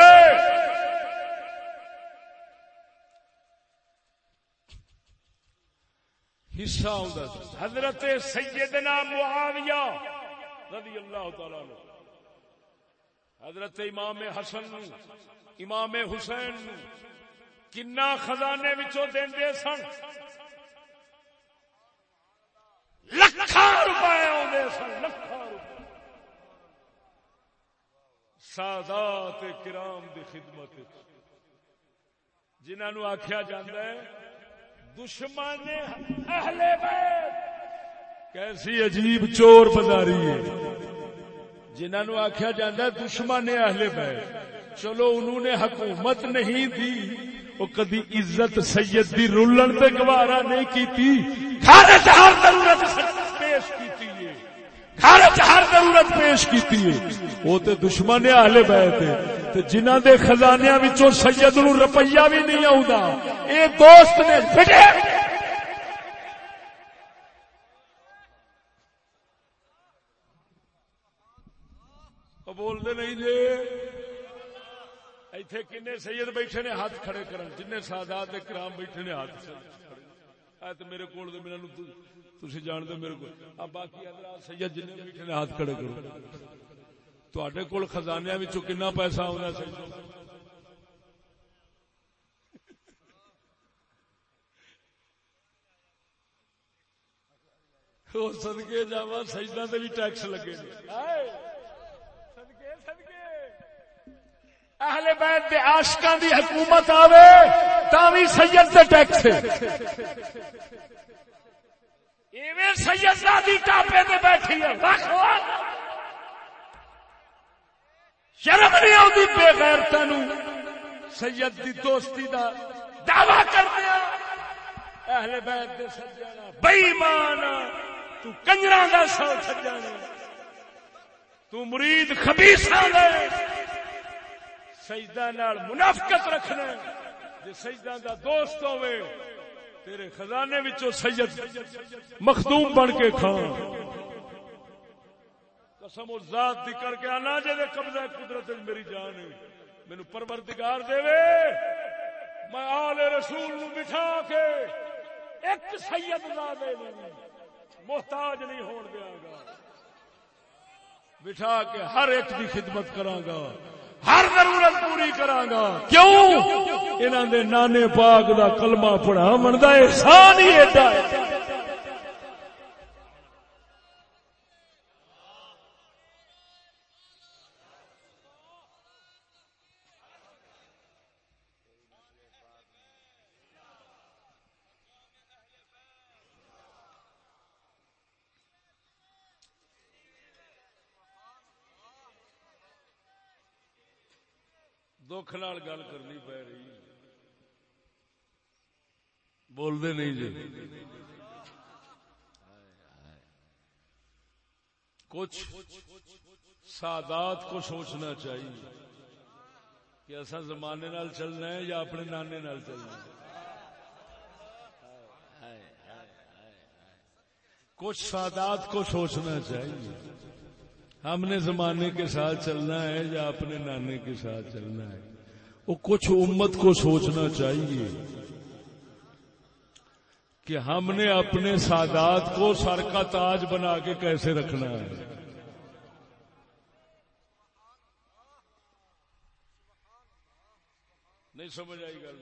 حصہ آتا حضرت سیدنا معاویہ رضی اللہ تعالی نے حضرت امام حسن امام حسین کنا خزانے دے سن۔ لکھا روپئے آدھے سن لکھا سادات کرام دی خدمت جنہوں آخیا جا دشمن اہل بیت۔ کیسی عجیب چور بازاری ہے۔ جنہوں آخیا جا دشمن اہل بیت۔ چلو، انہوں نے حکومت نہیں دی۔ وہ کدی عزت سید دی رولن پہ گوارا نہیں کی تھی ہر ضرورت پیش کی ہر ہر ضرورت پیش کی وہ تو دشمن آلے بے جنہ دے خزانے سید نو روپیہ بھی نہیں آؤں اے دوست نے فٹے۔ بولتے نہیں جی۔ ایتھے کنے سید بیٹھے نے ہاتھ کھڑے کرن۔ جن سادات کرام بیٹھے نے ہاتھ کھڑے۔ تو میرے کول میرا تھی جان دو میرے کو؟ باقی حضرات سید جن بیٹھے نے، ہاتھ کھڑے کرو۔ تے کول خزانیا کنا پیسہ آنا سید سدکے جا سجدہ بھی ٹیکس لگے اہل بیت دے عاشقاں دی حکومت آوے تاوی سید دے ٹیکس ایویں سید ٹاپے تے بیٹھی ہے شرم نہیں آتی بے غیرتاں نو سید دی دوستی دا دعوی کرتے اہل بیت دے سجانا بے ایمان تو کنجراں دا سو سجانا تو مرید خبیثاں دے۔ سجدہ نال منافقت رکھنا جی سجدہ دا دوست ہوئے تیرے خزانے وچوں سید مخدوم بن کے کھان قسم و ذات دی کر کے آنا جے دے قبضہ قدرت میری جان ہے۔ مینو پروردگار دے وے میں آل رسول نو بٹھا کے ایک سید لا دے محتاج نہیں ہون دیا گا۔ بٹھا کے ہر ایک دی خدمت کراں گا۔ ہر ضرورت پوری کرا گا کیوں؟ انہوں دے نانے پاک دا کلمہ پڑھا منتا احسان ہی ایڈا ہے۔ دکھ نال گل کرنی پی رہی بولتے نہیں جی۔ کچھ سادات کو سوچنا چاہیے کہ اصا زمانے نال چلنا ہے یا اپنے نانے نال چلنا ہے۔ کچھ سادات کو سوچنا چاہیے۔ ہم نے زمانے کے ساتھ چلنا ہے یا اپنے نانے کے ساتھ چلنا ہے۔ وہ کچھ امت کو سوچنا چاہیے کہ ہم نے اپنے سادات کو سر کا تاج بنا کے کیسے رکھنا ہے۔ نہیں سمجھ آئی گل۔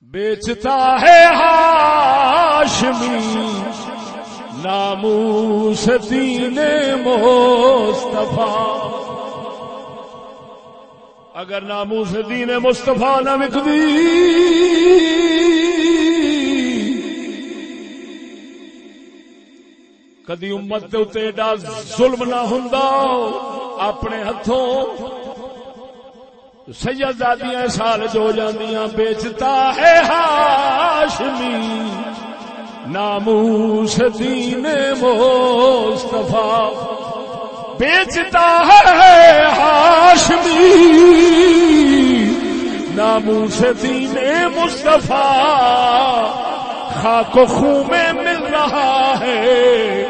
بیچتا ہے ہاشمی۔ ناموس دین مصطفیٰ۔ اگر ناموس دین مصطفیٰ نہ وکدی کدی امت ایڈا ظلم نہ ہوں اپنے ہاتھوں سید دادیاں سال جو جاندیاں، بیچتا ہے ہاشمی۔ ناموس دین مصطفیٰ بیچتا ہے ہاشمی۔ ناموس دین مصطفیٰ خاک و خون میں مل رہا ہے۔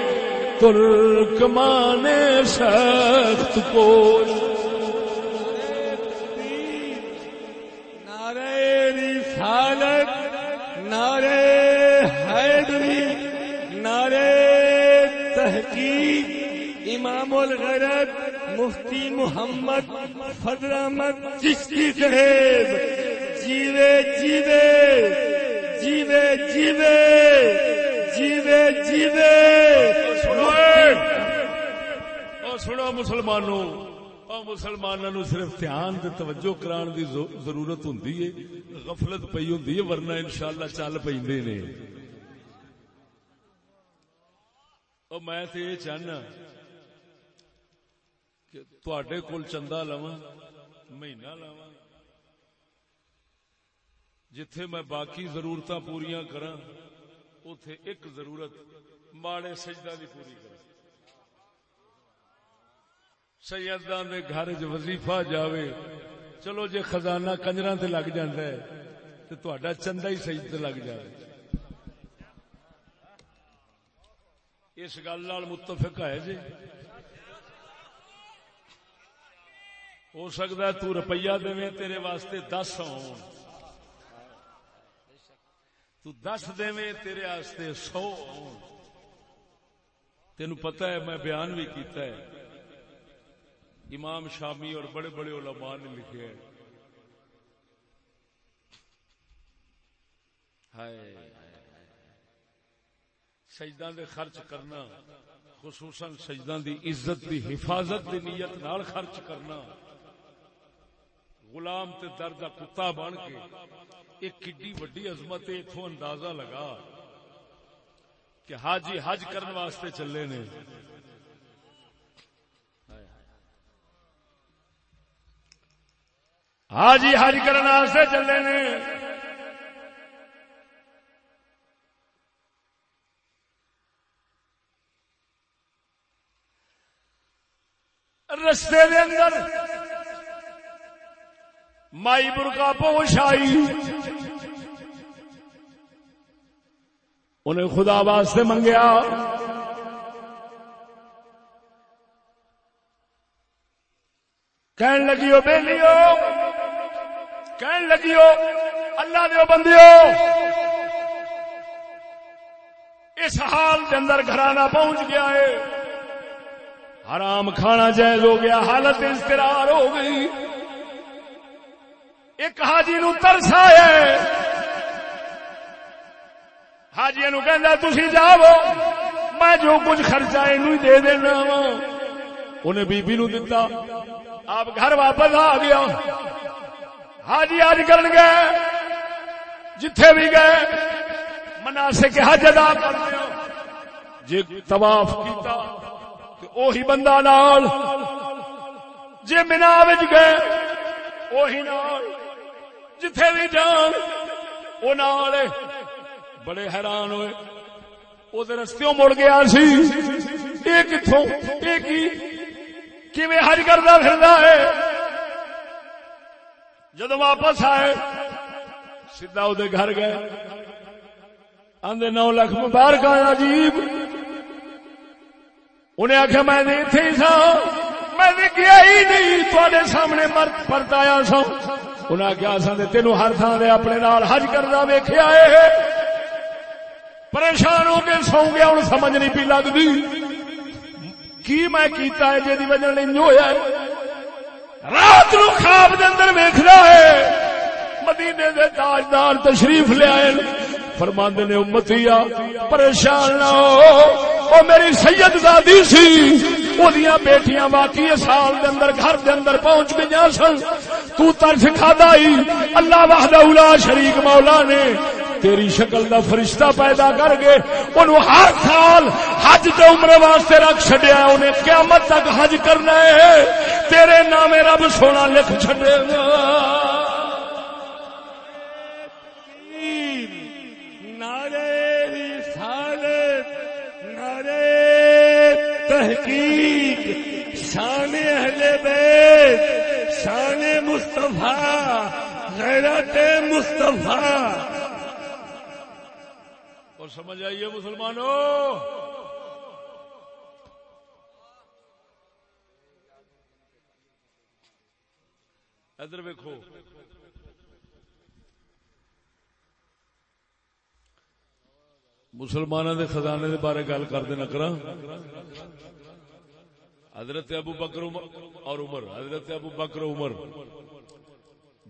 ترکمان سخت کو نعرے حیدری نعرے تحقیق، امام الغیرت، مفتی محمد، فضل احمد، چشتی صاحب، جیوے جیوے جیوے جیوے جیوے جیوے، سنو۔ مسلمانوں مسلمانوں صرف دھیان دے توجہ کران دی ضرورت ہوں غفلت پی ہوں ورنہ انشاءاللہ چل پہ نے۔ اور میں تو یہ چاہنا کہ تڈے کول چندہ لوا مہینہ لوا جتھے میں باقی ضرورت پوریا کرا اتے ایک ضرورت ماڑے سجدہ دی پوری کرا سیدان دے گھر چ وظیفہ جاوے چلو جے خزانہ کنجر تے لگ جاندا ہے تے تہاڈا چندہ ہی سید تے لگ جائے اس گل متفق ہے جی۔ ہو سکتا ہے تو روپیہ دے تیرے واسطے دس ہو تو دس دے تیرے واسطے سو تین پتہ ہے، میں بیان بھی کیتا ہے۔ امام شامی اور بڑے بڑے علماء نے لکھے ہیں۔ سجدہ دے خرچ کرنا، خصوصاً سجدہ دی عزت دی حفاظت دی نیت نال خرچ کرنا۔ غلام تے درد کتا بن کے ایک کڈی وڈی عظمت اتو اندازہ لگا کہ حاجی حج کرنے واسطے چلے نے۔ حاجی حج کرنے سے چلے نے۔ رستے دے اندر۔ مائی برقا پوش آئی۔ انہیں خدا واسطے منگیا۔ کہن لگی ہو بے کہن لگی ہو اللہ دیو بندیو۔ اس حال کے اندر گھرانہ پہنچ گیا ہے۔ حرام کھانا جائز ہو گیا، حالت استرار ہو گئی۔ ایک حاجی نو ترس آیا حاجی نو کہ تھی جاؤ، میں جو کچھ خرچہ یہ دے دینا وا۔ انہیں بی بی نو دتا، آپ گھر واپس آ گیا۔ حاجی آج کر گئے، جتھے بھی گئے مناسے کے حج ادا کر جی طواف کیتا اوہی بندہ نال۔ جی منا گئے، اوہی نال۔ جتھے بھی جان وہ نال بڑے حیران ہوئے۔ وہ رستوں مڑ گیا سی۔ یہ کتوں یہ کی؟ حج کرتا پھر ہے؟ جدو واپس آئے سیدا وہ گھر گئے۔ آدھے نو لکھ مبارک آیا عجیب۔ انہیں آخیا میں اتنے ہی سا۔ میں گیا ہی نہیں۔ تے سامنے مرد پرت آیا سا۔ انہیں آخیا سن تینوں ہر تھان دے اپنے نال حج کرنا ویخیا ہے۔ پریشان ہو کے سو گیا، ہوں سمجھ نہیں پی لگتی کی میں کیتا ہے جی وجہ نہیں ہوا رات نو خواب دے اندر ویخ ہے۔ مدینے دے تاجدار تشریف لے آئے۔ فرماندے نے، امتی پریشان نہ ہو۔ وہ میری سید دادی سی۔ وہ بیٹیاں باقی سال دے اندر گھر دے اندر پہنچ گئی سن۔ تو ترس کھادا ہی اللہ وحدہ اولا شریک مولا نے تیری شکل دا فرشتہ پیدا کر گئے ان ہر سال حج تے عمرے واسطے رکھ چڈیا انہیں قیامت تک حج کرنا ہے۔ تیرے نام رب سونا لکھ چڈے گا۔ شان مصطفیٰ، غیرت مصطفیٰ۔ اور سمجھ آئیے مسلمانوں۔ ادھر ویکو مسلمانوں کے خزانے کے بارے گل کر دینا کرا۔ حضرت ابو بکر اور عمر، حضرت ابو بکر عمر۔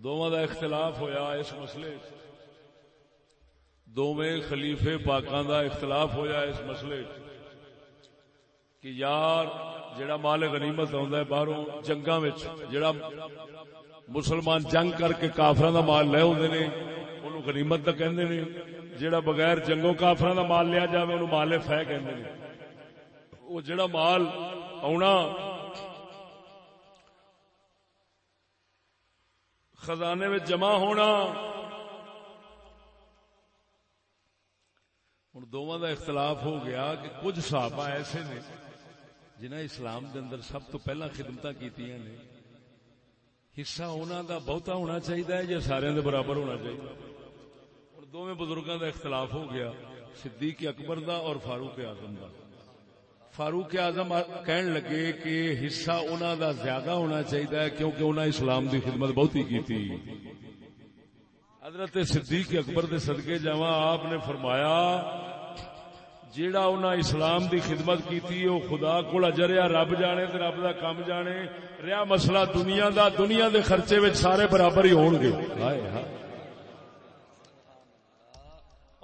دونوں کا اختلاف ہویا اس مسئلے دونوں خلیفے پاکاں دا اختلاف ہویا اس مسئلے کہ یار، جڑا مال غنیمت ہے باہروں جنگاں وچ، جڑا مسلمان جنگ کر کے کافراں دا مال لے ہوندے نے، اونوں غنیمت دا کہندے نے، جڑا بغیر جنگوں کافراں دا مال لیا جاوے، اونوں مال فہ کہندے نے۔ او جڑا مال آنا خزانے وچ جمع ہونا۔ ہوں دونوں کا اختلاف ہو گیا کہ کچھ صحابہ ایسے نے جنہیں اسلام دے اندر سب تو پہلا خدمت کی حصہ انہوں دا بہتا ہونا چاہیے یا سارے دے برابر ہونا چاہیے ہوں دونوں بزرگوں دا اختلاف ہو گیا، صدیق اکبر دا اور فاروق اعظم دا۔ فاروق اعظم کہن لگے کہ حصہ انہوں دا زیادہ ہونا چاہیے کیونکہ انہوں اسلام دی خدمت بہت ہی کی تھی حضرت صدیق اکبر دے صدقے جاوا آپ نے فرمایا، جیڑا انہاں اسلام دی خدمت کیتی، او خدا کول اجریا رب جانے تے رب دا کام جانے۔ ریا مسئلہ دنیا دا، دنیا دے خرچے وچ سارے برابر ہی ہون گے۔ ہائے ہائے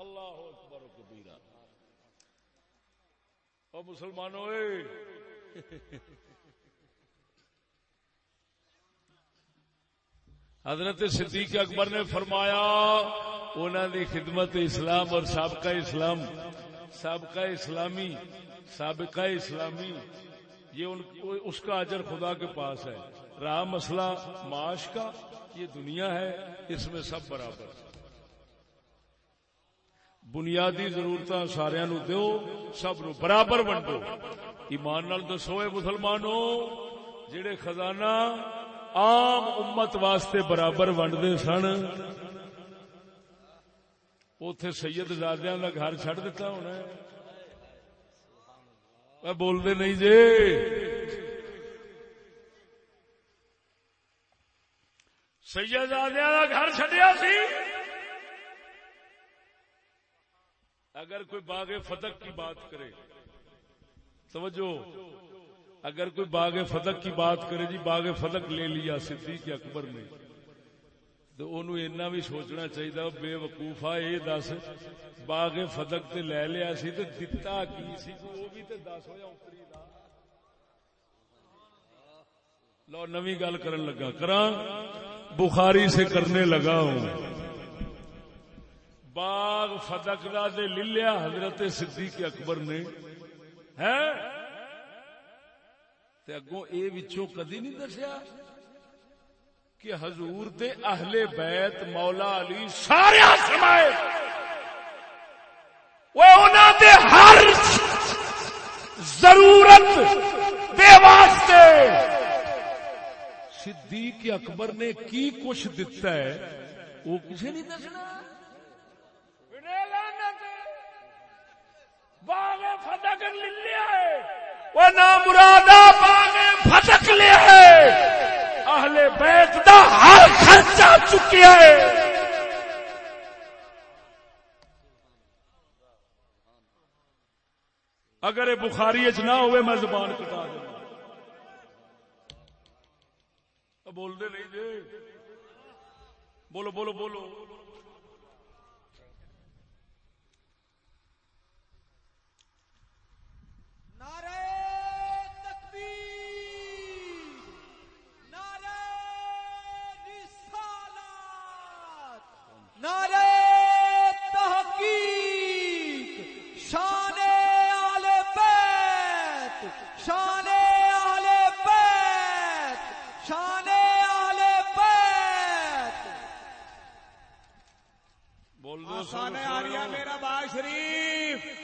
اللہ اکبر کبیرہ او مسلمانوں حضرت صدیق اکبر نے فرمایا انہوں نے خدمت اسلام اور سابقہ اسلام، سابقہ اسلامی سابقہ اسلامی، یہ ان اس کا اجر خدا کے پاس ہے۔ رہا مسئلہ معاش کا، یہ دنیا ہے، اس میں سب برابر۔ ہے بنیادی ضرورت سارا نو دو سب نو برابر ونڈو ایمان نال دسو مسلمانوں جڑے خزانہ عام امت واسطے برابر ونڈتے سن اتے سید زادیا کا گھر چڈ دتا ہونا بولتے نہیں جی سید کا گھر چڈیا سی۔ اگر کوئی باغ فتق کی بات کرے توجہ اگر کوئی باغ فتق کی بات کرے جی باغ فتق لے لیا صدیق اکبر نے، تو انہوں اینا بھی سوچنا چاہیے بے وقوفا یہ دس، باغ فتق تے لے لیا سی تے دتا کی سی؟ وہ بھی تے دس ہویا اتری دا۔ لو، نوی گل کرن لگا۔ کراں؟ بخاری سے کرنے لگا ہوں۔ باغ فتق دے لیا حضرت صدیق اکبر نے۔ ہے تے اگوں اے وچوں کدی نہیں دسیا کہ حضور دے اہل بیت مولا علی سارے سمائے وہ انہوں دے ہر ضرورت دے واسطے۔ صدیق اکبر نے کی کچھ دتا ہے وہ کسی نہیں دسنا؟ باغ فتح لیا ہے وہ نام مرادا باغ فتح لیا ہے اہل بیت دا ہر خرچہ چکیا ہے اگر یہ بخاری چ نہ ہوئے میں زبان کٹا دوں بول دے نہیں جی بولو بولو بولو نعرہ تکبیر نعرہ رسالت نعرہ تحقیق شان آل بیت شان آل بیت شان آل بیت۔ بول دو سان آریہ میرا با شریف۔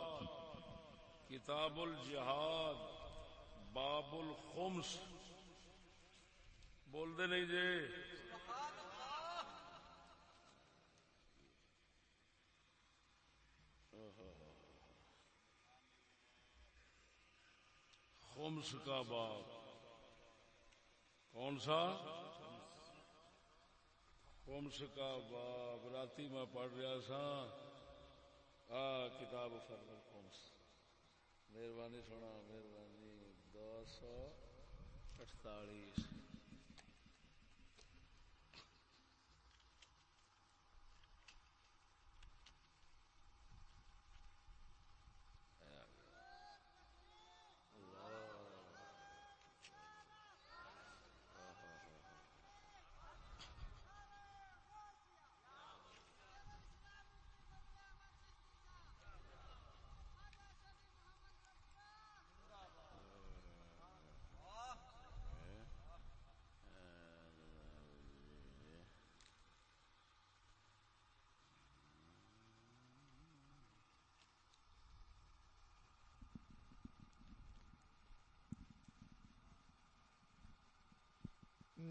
کتاب الجہاد، باب الخمس۔ بول دے نہیں جی۔ خمس کا باب۔ کون سا؟ خمس کا باب۔ راتی میں پڑھ رہا سا کتاب فرد مہربانی سونا مہربانی۔ دو سو اٹتالیس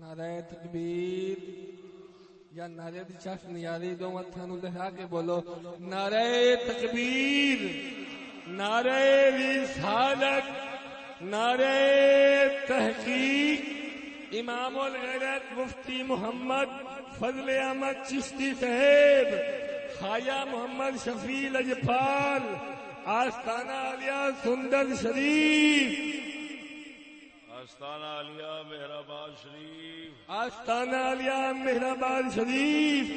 نعرہ تکبیر یا نعرہ دی چاش نیاری دو متھا نو لہا کے بولو۔ نعرہ تکبیر، نعرہ رسالت، نعرہ تحقیق۔ امام الغیرت مفتی محمد فضل احمد چشتی صاحب خایا محمد شفیع لجپال آستانہ علیہ سندر شریف۔ آستانہ علیہ مہرآباد شریف۔ آستانہ علیہ مہرآباد شریف۔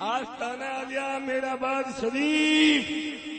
آستانہ علیہ مہرآباد شریف۔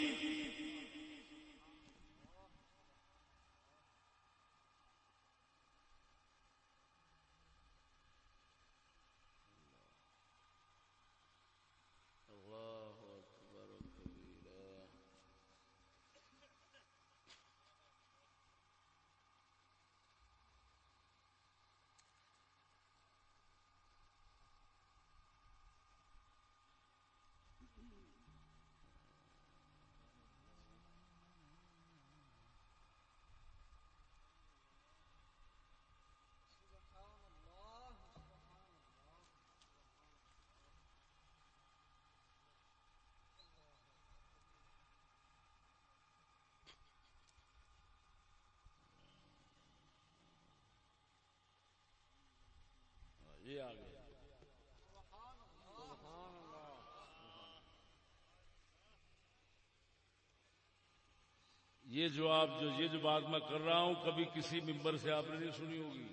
یہ جو آپ جو یہ جو بات میں کر رہا ہوں، کبھی کسی ممبر سے آپ نے نہیں سنی ہوگی۔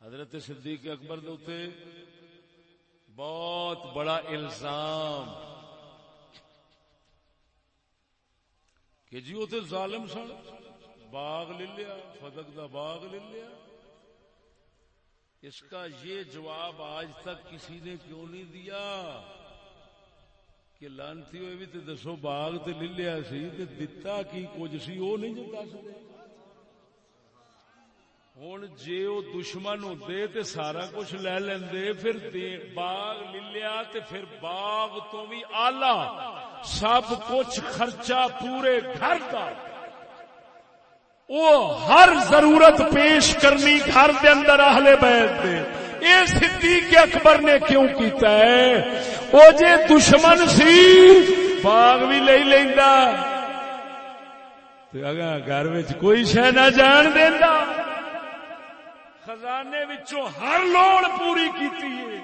حضرت صدیق اکبر دوتے بہت بڑا الزام کہ جی وہ تو ظالم سن، باغ لے لیا، فدق دا باغ لے لیا۔ اس کا یہ جواب آج تک کسی نے کیوں نہیں دیا؟ کہ لانتی ہوئے بھی تو دسو باغ تو لے لیا سی تے دتا کی کچھ سی وہ نہیں جو دس دے۔ ہوں جے وہ دشمن ہوتے تے سارا کچھ لے لیندے، پھر باغ لے لیا تے پھر باغ تو بھی آلہ۔ سب کچھ خرچہ پورے گھر کا وہ ہر ضرورت پیش کرنی گھر دے اندر اہل بیت دے۔ یہ صدیق اکبر نے کیوں کیتا ہے؟ وہ جے دشمن سی، باغ بھی لے لیندا۔ تے اگر گھر وچ کوئی شے نہ جان دیندا۔ خزانے وچوں ہر لوڑ پوری کیتی ہے۔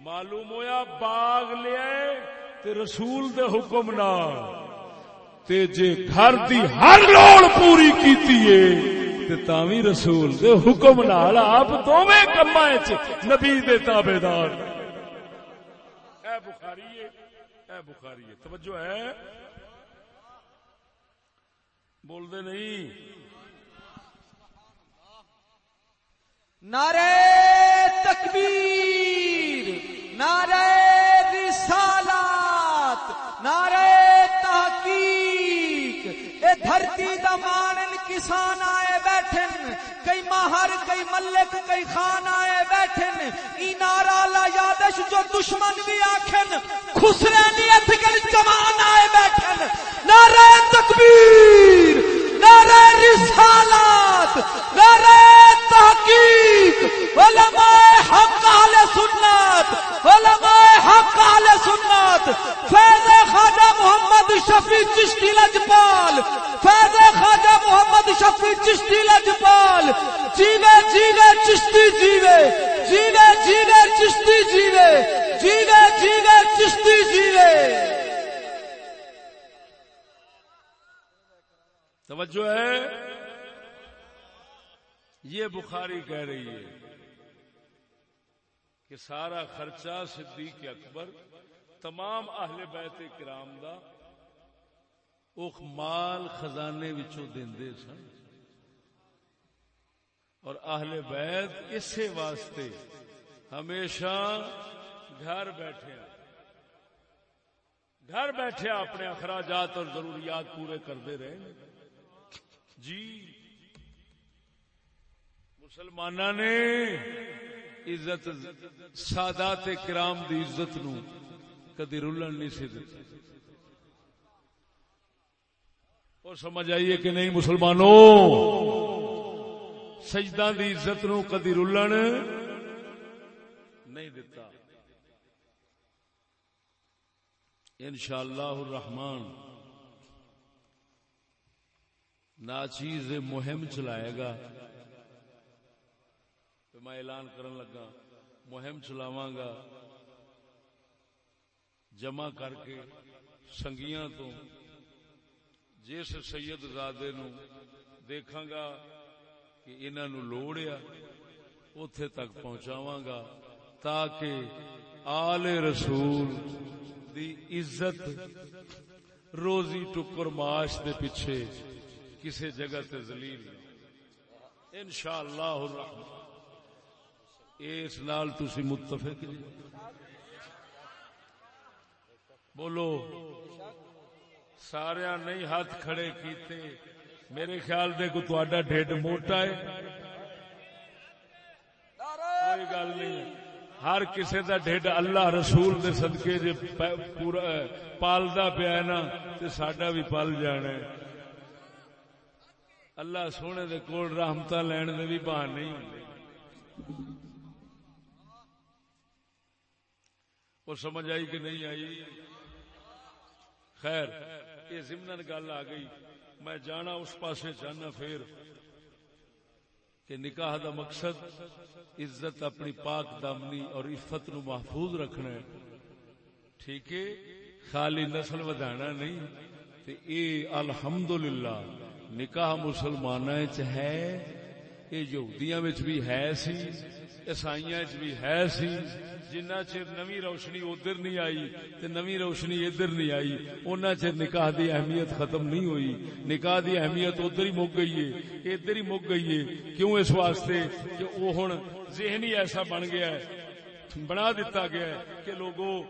معلوم ہویا باغ لیا تے رسول دے حکم نال۔ تے جے گھر دی ہر لوڑ پوری کیتی ہے۔ تے تاوی رسول دے حکم نال آپ دوویں کماں وچ نبی دے تابعدار اے بخاری اے بخاری توجہ ہے؟ بول دے نہیں۔ نعرے کئی کئی ملک، کئی خان آئے بیٹھن ای لا یادش جو دشمن بھی آکھن خسرے نیت گل جمان آئے بیٹھن۔ نعرہ تکبیر، نعرہ رسالات، نعرہ تحقیق۔ علماء حق اہل سنت، علماء حق اہل سنت، فیض خواجہ محمد شفیع چشتی لجپال، فیض خواجہ محمد شفیع چشتی لجپال، جیوے جیوے، چشتی، جیوے جیوے جیوے، چشتی، جیوے جیوے جیوے، چشتی، جیوے۔ توجہ ہے؟ یہ بخاری کہہ رہی ہے۔ کہ سارا خرچہ صدیق اکبر، تمام اہل بیت کرام دا اوخ مال خزانے وچوں دیندے سن۔ اور اہل بیت اسی واسطے ہمیشہ گھر بیٹھے گھر بیٹھے اپنے اخراجات اور ضروریات پورے کرتے رہے جی مسلمان نے عزت سادات کرام دی عزت نو کدی رلن نہیں سی دیتی اور سمجھ آئیے کہ نہیں مسلمانوں، سجدہ دی عزت نو کدی رلن نہیں دیتا انشاءاللہ الرحمن ناچیز مہم چلائے گا۔ میں اعلان کرن لگا، مہم چلاواں گا جمع کر کے سنگیاں تو جس سید زادے نو دیکھاں گا کہ انہاں نو لوڑ آ اوتھے تک پہنچاواں گا تاکہ آل رسول دی عزت روزی ٹکر معاش دے پیچھے کسی جگہ تے ذلیل ان شاء اللہ اس نال تسی متفق جی بولو سارا نہیں ہاتھ کھڑے کیتے۔ میرے خیال دے کو تہاڈا ڈھڈ موٹا ہے۔ کوئی گل نہیں۔ ہر کسی دا ڈھڈ اللہ رسول دے صدقے جے پورا پالدا پیا ہے نا، تے ساڈا بھی پل جانا ہے۔ اللہ سونے دے کول رحمتہ لین دے بھی بہان نہیں ہوندے وہ سمجھ آئی کہ نہیں آئی؟ خیر، یہ ضمن گل آ گئی۔ میں جانا اس پاسے چاہنا پھر کہ نکاح دا مقصد عزت اپنی پاک دامنی اور عفت نو محفوظ رکھنا ہے۔ ٹھیک ہے؟ خالی نسل ودانا نہیں، تے اے الحمدللہ، نکاح مسلماناں وچ ہے، اے یہودیاں وچ بھی ہے سی۔ عیسائیاں وچ بھی ہے سی۔ جنہ چر نوی روشنی ادھر نہیں آئی تے نوی روشنی ادھر نہیں آئی اُنہ چر نکاح دی اہمیت ختم نہیں ہوئی۔ نکاح دی اہمیت ادھر ہی مک گئی ہے، ادھر ہی مک گئی ہے۔ کیوں اس واسطے کہ وہ ہن ذہنی ایسا بن گیا ہے، بنا دیتا گیا ہے کہ لوگوں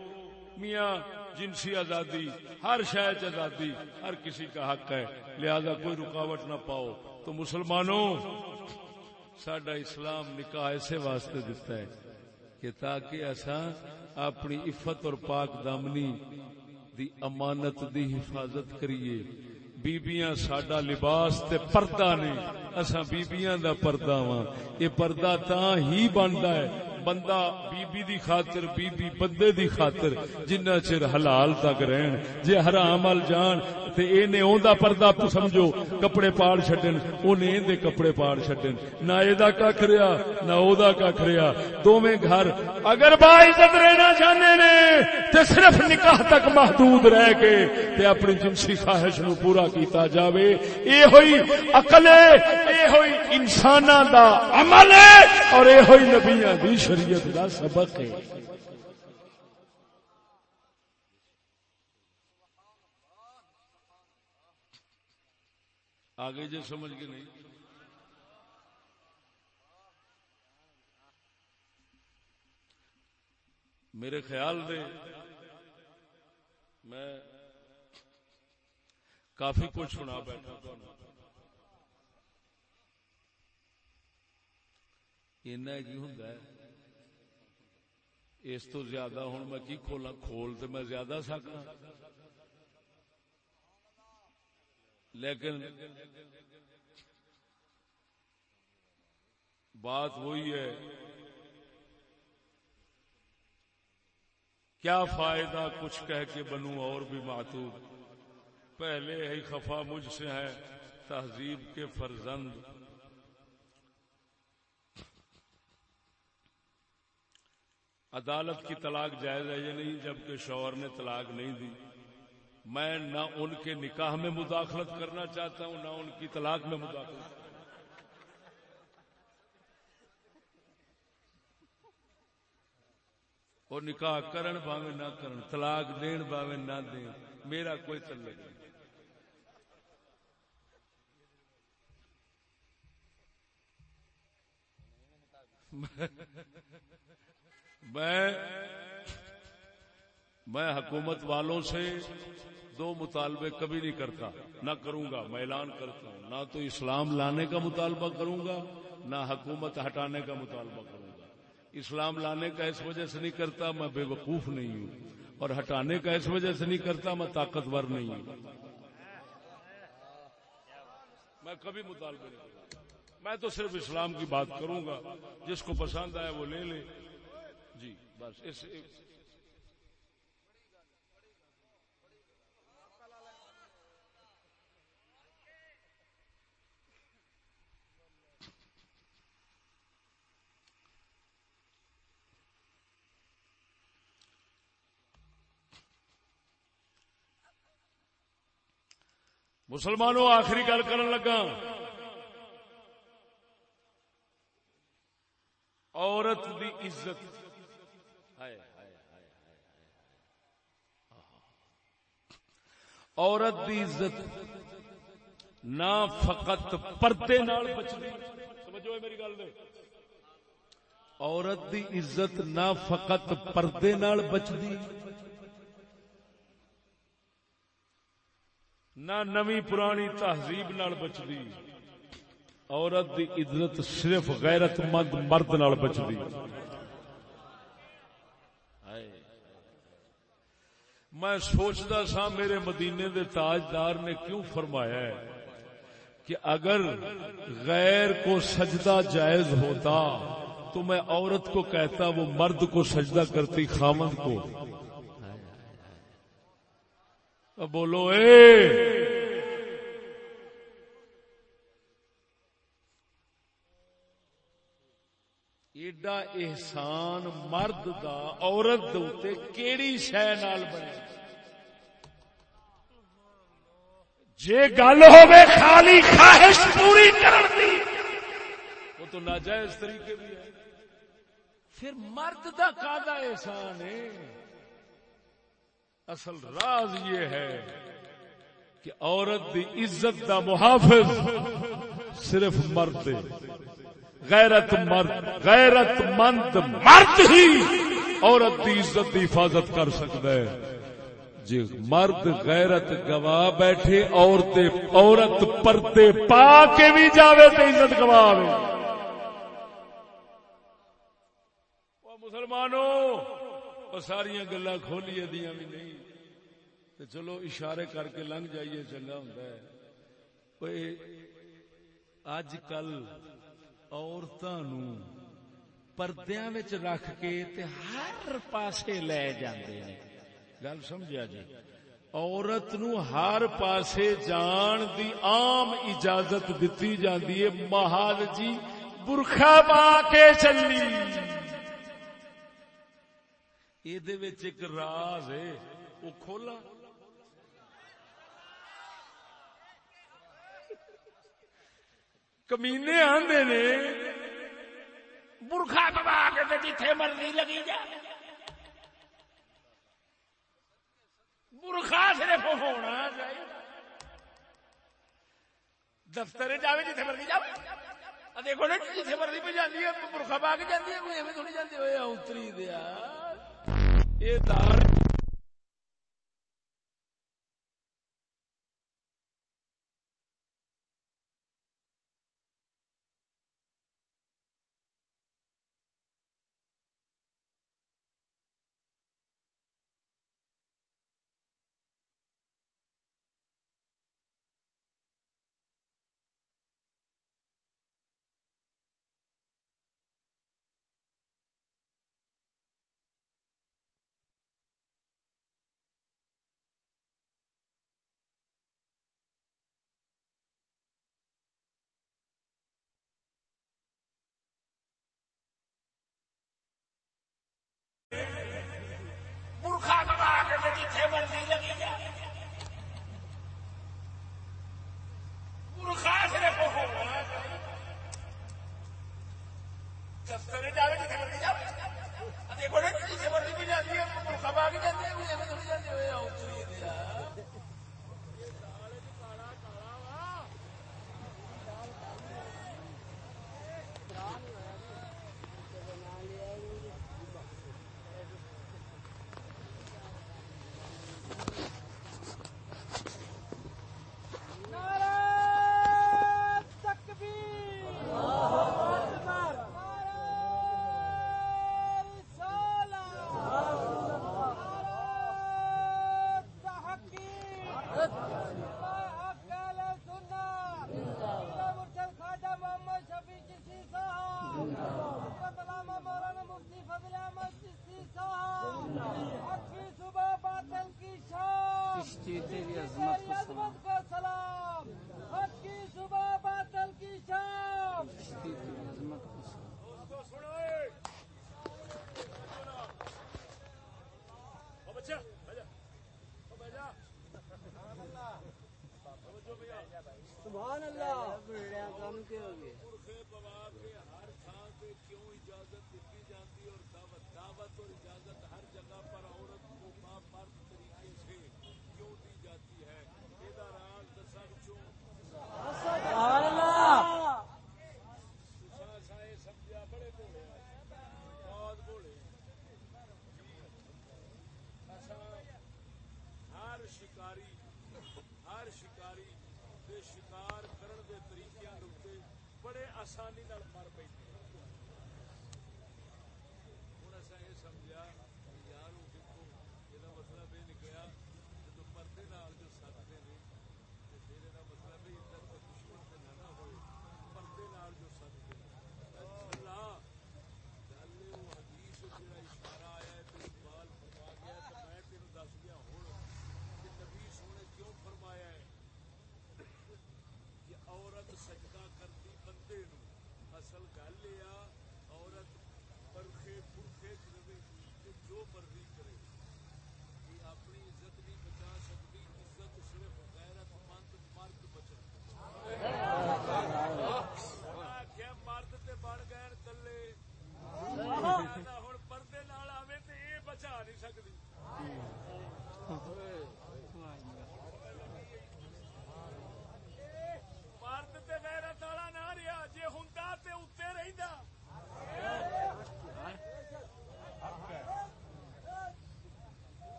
میاں جنسی آزادی، ہر شہر آزادی، ہر کسی کا حق ہے۔ لہذا کوئی رکاوٹ نہ پاؤ۔ تو مسلمانوں سڈا اسلام نکاح ایسے واسطے دیتا ہے کہ تاکہ اصا اپنی عفت اور پاک دامنی دی امانت دی حفاظت کریے۔ بیبیاں ساڈا لباس تے پردہ نے اسا بیبیاں دا پردہ وا یہ پردہ تا ہی بنتا ہے۔ بندہ بی بی دی خاطر بی بی بندے دی خاطر، جنہ چر حلال تک رہن، جے حرام ال جان، تے اے نے اوندا پردہ تو سمجھو، کپڑے پاڑ چھڈن اونے دے کپڑے پاڑ چھڈن۔ نہ اے دا ککھ ریا نہ او دا ککھ ریا دوویں گھر۔ اگر با عزت رہنا چاہندے نے، تے صرف نکاح تک محدود رہ کے، تے اپنی جنسی خواہش نو پورا کیتا جاوے۔ اے ہوئی عقل اے ہوئی انساناں دا عمل ہے، اور اے ہوئی نبیاں دی شریعت دا سبق ہے۔ آگے جو سمجھ کے نہیں۔ میرے خیال دے، میں کافی کچھ سنا بیٹھا۔ اینا کی ہوں اس تو زیادہ ہوں میں کی کھولا؟ کھول تو میں زیادہ سکتا لیکن بات وہی ہے، کیا فائدہ کچھ کہہ کے بنوں اور بھی ماتو پہلے ہی خفا مجھ سے ہے تہذیب کے فرزند۔ عدالت کی طلاق جائز ہے یہ نہیں، جبکہ شوہر نے طلاق نہیں دی۔ میں نہ ان کے نکاح میں مداخلت کرنا چاہتا ہوں، نہ ان کی طلاق میں مداخلت۔ اور نکاح کرن باوے نہ کرن، طلاق دین باوے نہ دین، میرا کوئی تعلق نہیں۔ میں میں حکومت والوں سے دو مطالبے کبھی نہیں کرتا۔ نہ کروں گا، میں اعلان کرتا ہوں۔ نہ تو اسلام لانے کا مطالبہ کروں گا، نہ حکومت ہٹانے کا مطالبہ کروں گا۔ اسلام لانے کا اس وجہ سے نہیں کرتا میں بے وقوف نہیں ہوں۔ اور ہٹانے کا اس وجہ سے نہیں کرتا میں طاقتور نہیں ہوں۔ میں کبھی مطالبہ نہیں کروں میں تو صرف اسلام کی بات کروں گا۔ جس کو پسند آئے وہ لے لے۔ بس اس مسلمانوں آخری گل کر لگا۔ عورت دی عزت۔ عورت دی عزت، نہ فقط پردے بچتی سمجھو میری گل عورت دی عزت نہ فقط پردے بچتی، نہ نوی پرانی تہذیب نال بچدی عورت دی عزت صرف غیرت مند مرد نال بچدی میں سوچتا سا میرے مدینے دے تاجدار نے کیوں فرمایا ہے کہ اگر غیر کو سجدہ جائز ہوتا تو میں عورت کو کہتا وہ مرد کو سجدہ کرتی، خامند کو۔ بولو، اے! ایڈا احسان مرد دا عورت دے کیڑی شہ نال بنے جے گل ہوے خالی خواہش پوری کرن دی، وہ تو ناجائز طریقے بھی ہے۔ پھر مرد دا کادا احسان ہے؟ اصل راز یہ ہے کہ عورت دی عزت دا محافظ صرف مرد ہے۔ غیرت مرد، غیرت مند، مرد ہی عورت دی عزت دی حفاظت کر سکتا ہے۔ جی مرد غیرت گوا بیٹھے، عورت عورت پردے پا کے بھی جاوے تو عزت گوا مسلمانوں ساری گلا کھولی دیا بھی نہیں۔ تو چلو اشارے کر کے لنگ جائیے، چنگا ہوں اج کل عورتوں پردیا رکھ کے تے ہر پاسے لے جاندے ہیں گل سمجھا جی عورت نو ہر پاسے جان دی عام اجازت دتی جاندی ہے محال جی برخا پا کے چلی ایک راز ہے وہ کھولا کمینے آندے نے، برخا پا کے جتھے مرضی لگی جائے برخا صرف ہونا چاہیے۔ دفتر جائے جتنے مرضی جائے دیکھو نا جتنے مرضی پہ جاتی ہے، برخا پا کے جاتی ہے، کوئی ایویں تھوڑی جاتی ہوئے اتری دیا۔ یہ دار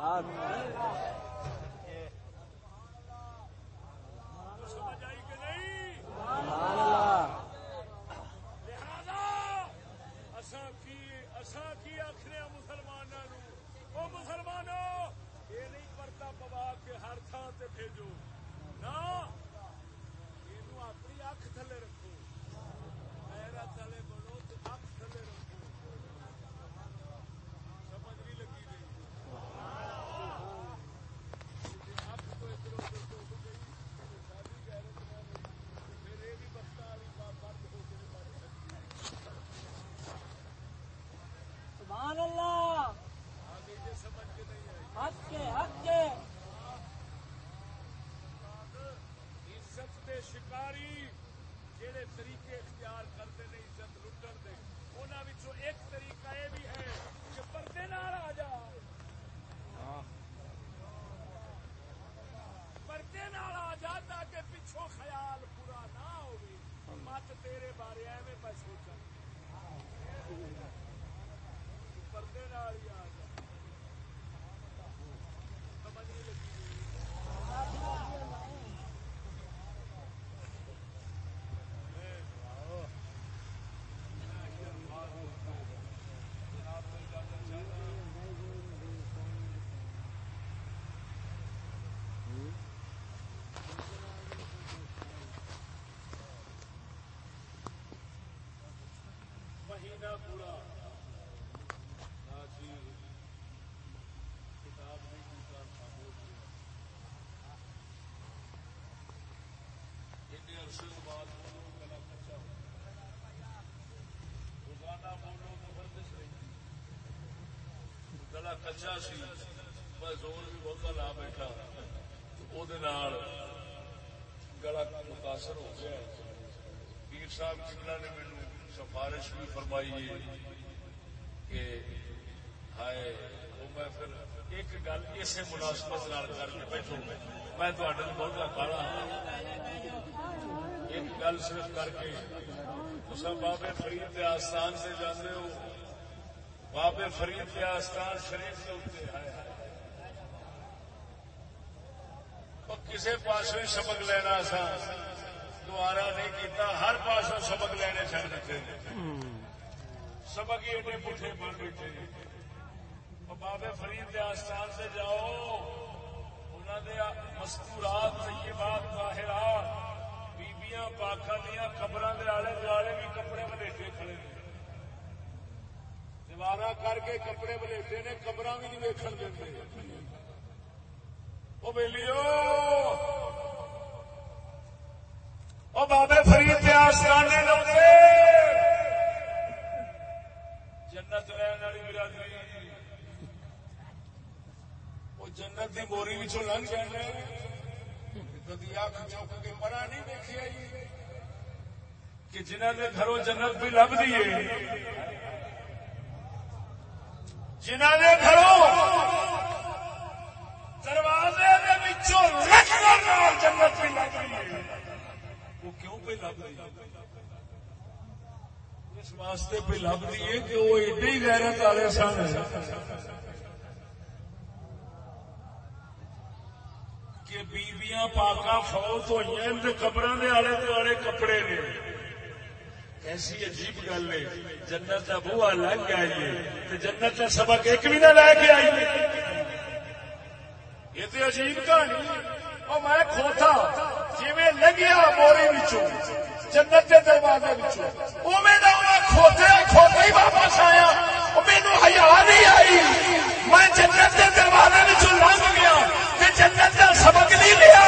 آمین ہوندا سمجھ آئی کہ نہیں لہذا اساں کی اساں کی آخر مسلمانوں او مسلمانوں یہ نہیں پرتا پوا کے ہر تھان سے بھیجو نہ یہ اپنی اکھ تھلے رکھو میرا تھلے بنو تو اکھ تھلے رکھو سمجھ نہیں لگی نہیں اکھ تو ادھر ادھر تو ہو گئی ساری غیرت نہ رہی پھر یہ بھی بختا والی بات بند ہو کے نہیں مر سکتی سبحان اللہ آگے یہ سمجھ کے نہیں آئی حق کے حق کے عزت دے شکاری جہے طریقے اختیار کرتے ہیں عزت لٹن دے انہاں وچوں ایک طریقہ یہ بھی ہے کہ پردے نال آ جا پردے نال آ جا تاکہ پچھوں خیال پورا نہ ہوئے مت تیرے بارے ایویں پہ سوچا۔ پردے نال یار آ جا سمجھ نہیں لگی مہینہ پورا ناچیز کتاب نہیں کی خاموش ہوا اتنے عرصے کے بعد بولو گلا کچا ہو روزانہ بولو تو بندش رہی گلا کچا سی میں زور بھی بہت لا بیٹھا وہ گلا متاثر ہو گیا پیر صاحب چکلا نے میرے سفارش بھی فرمائی ہے کہ ہائے، وہ میں پھر ایک گل اسی مناسبت نال کر کے بیٹھوں۔ میں تھوڑے بہت کالا ایک گل صرف کر کے۔ تصا بابے فرید کے آستان سے جانے ہو۔ بابے فرید کے آستان شریف کے اتنے آئے کسی پاس سبق لینا سا دوبارہ نہیں کیتا، ہر پاسوں سبق لینے چڑھ دیتے سبق ہی ایڈے پٹھے بن بیٹھے بابے فرید کے آستان سے جاؤ انہوں نے مستورات، طیبات باہرات بیبیاں پاکاں دیا قبر کے آلے دوالے بھی کپڑے ولیٹے کھڑے نے دیوارا کر کے کپڑے ولیٹے نے قبر بھی نہیں ویکن دے وہ بےلیو وہ بابے فرید کے آسانے لوگے جنت رہن والی برادری۔ وہ جنت کی موری پچھو لنگ جانے کدی اکھ چوک کے مرا نہیں دیکھی آئی۔ کہ جنہوں نے گھروں جنت بھی لب دیے جنہوں نے گھروں دروازے دے جنت بھی لگ رہی ہے پہ لگ رہی ہے اس واسطے پہ لگ رہی کہ وہ ایڈے ہی غیرت والے سن۔ کہ بیبیاں پاکا فوت ہوئی ہیں قبر کے آلے دوالے کپڑے نے۔ ایسی عجیب گل ہے۔ جنت کا بوا لگ کے آئیے تو جنت کا سبق ایک بھی نہ لے کے آئیے یہ تو عجیب کہانی اور میں کھوتا۔ جی لگیا موری جنت کے دروازے کھوتے ہاں، کھوتے ہی واپس آیا۔ میری ہزار نہیں آئی۔ میں جنت کے دروازے لنگ گیا جنت کا سبق نہیں لیا۔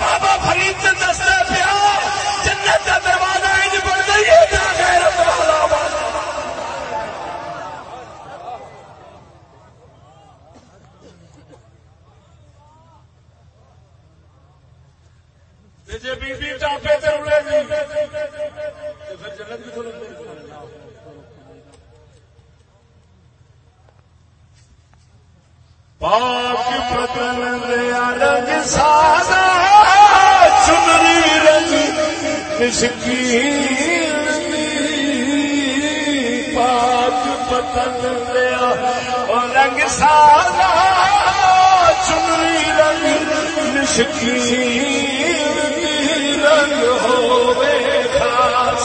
بابا فرید سے دستا پیا، جنت کا دروازہ بن گئی ہے جی بی ٹاپے تے اڑے گی پھر جنت بھی تھوڑی پاک بدن دیا رنگ سادہ چنری رنگ مسکین پاک بدن دیا رنگ سادہ چنری رنگ مسکین رنگ ہوے خاص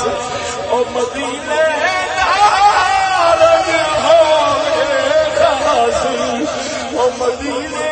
او مدینے او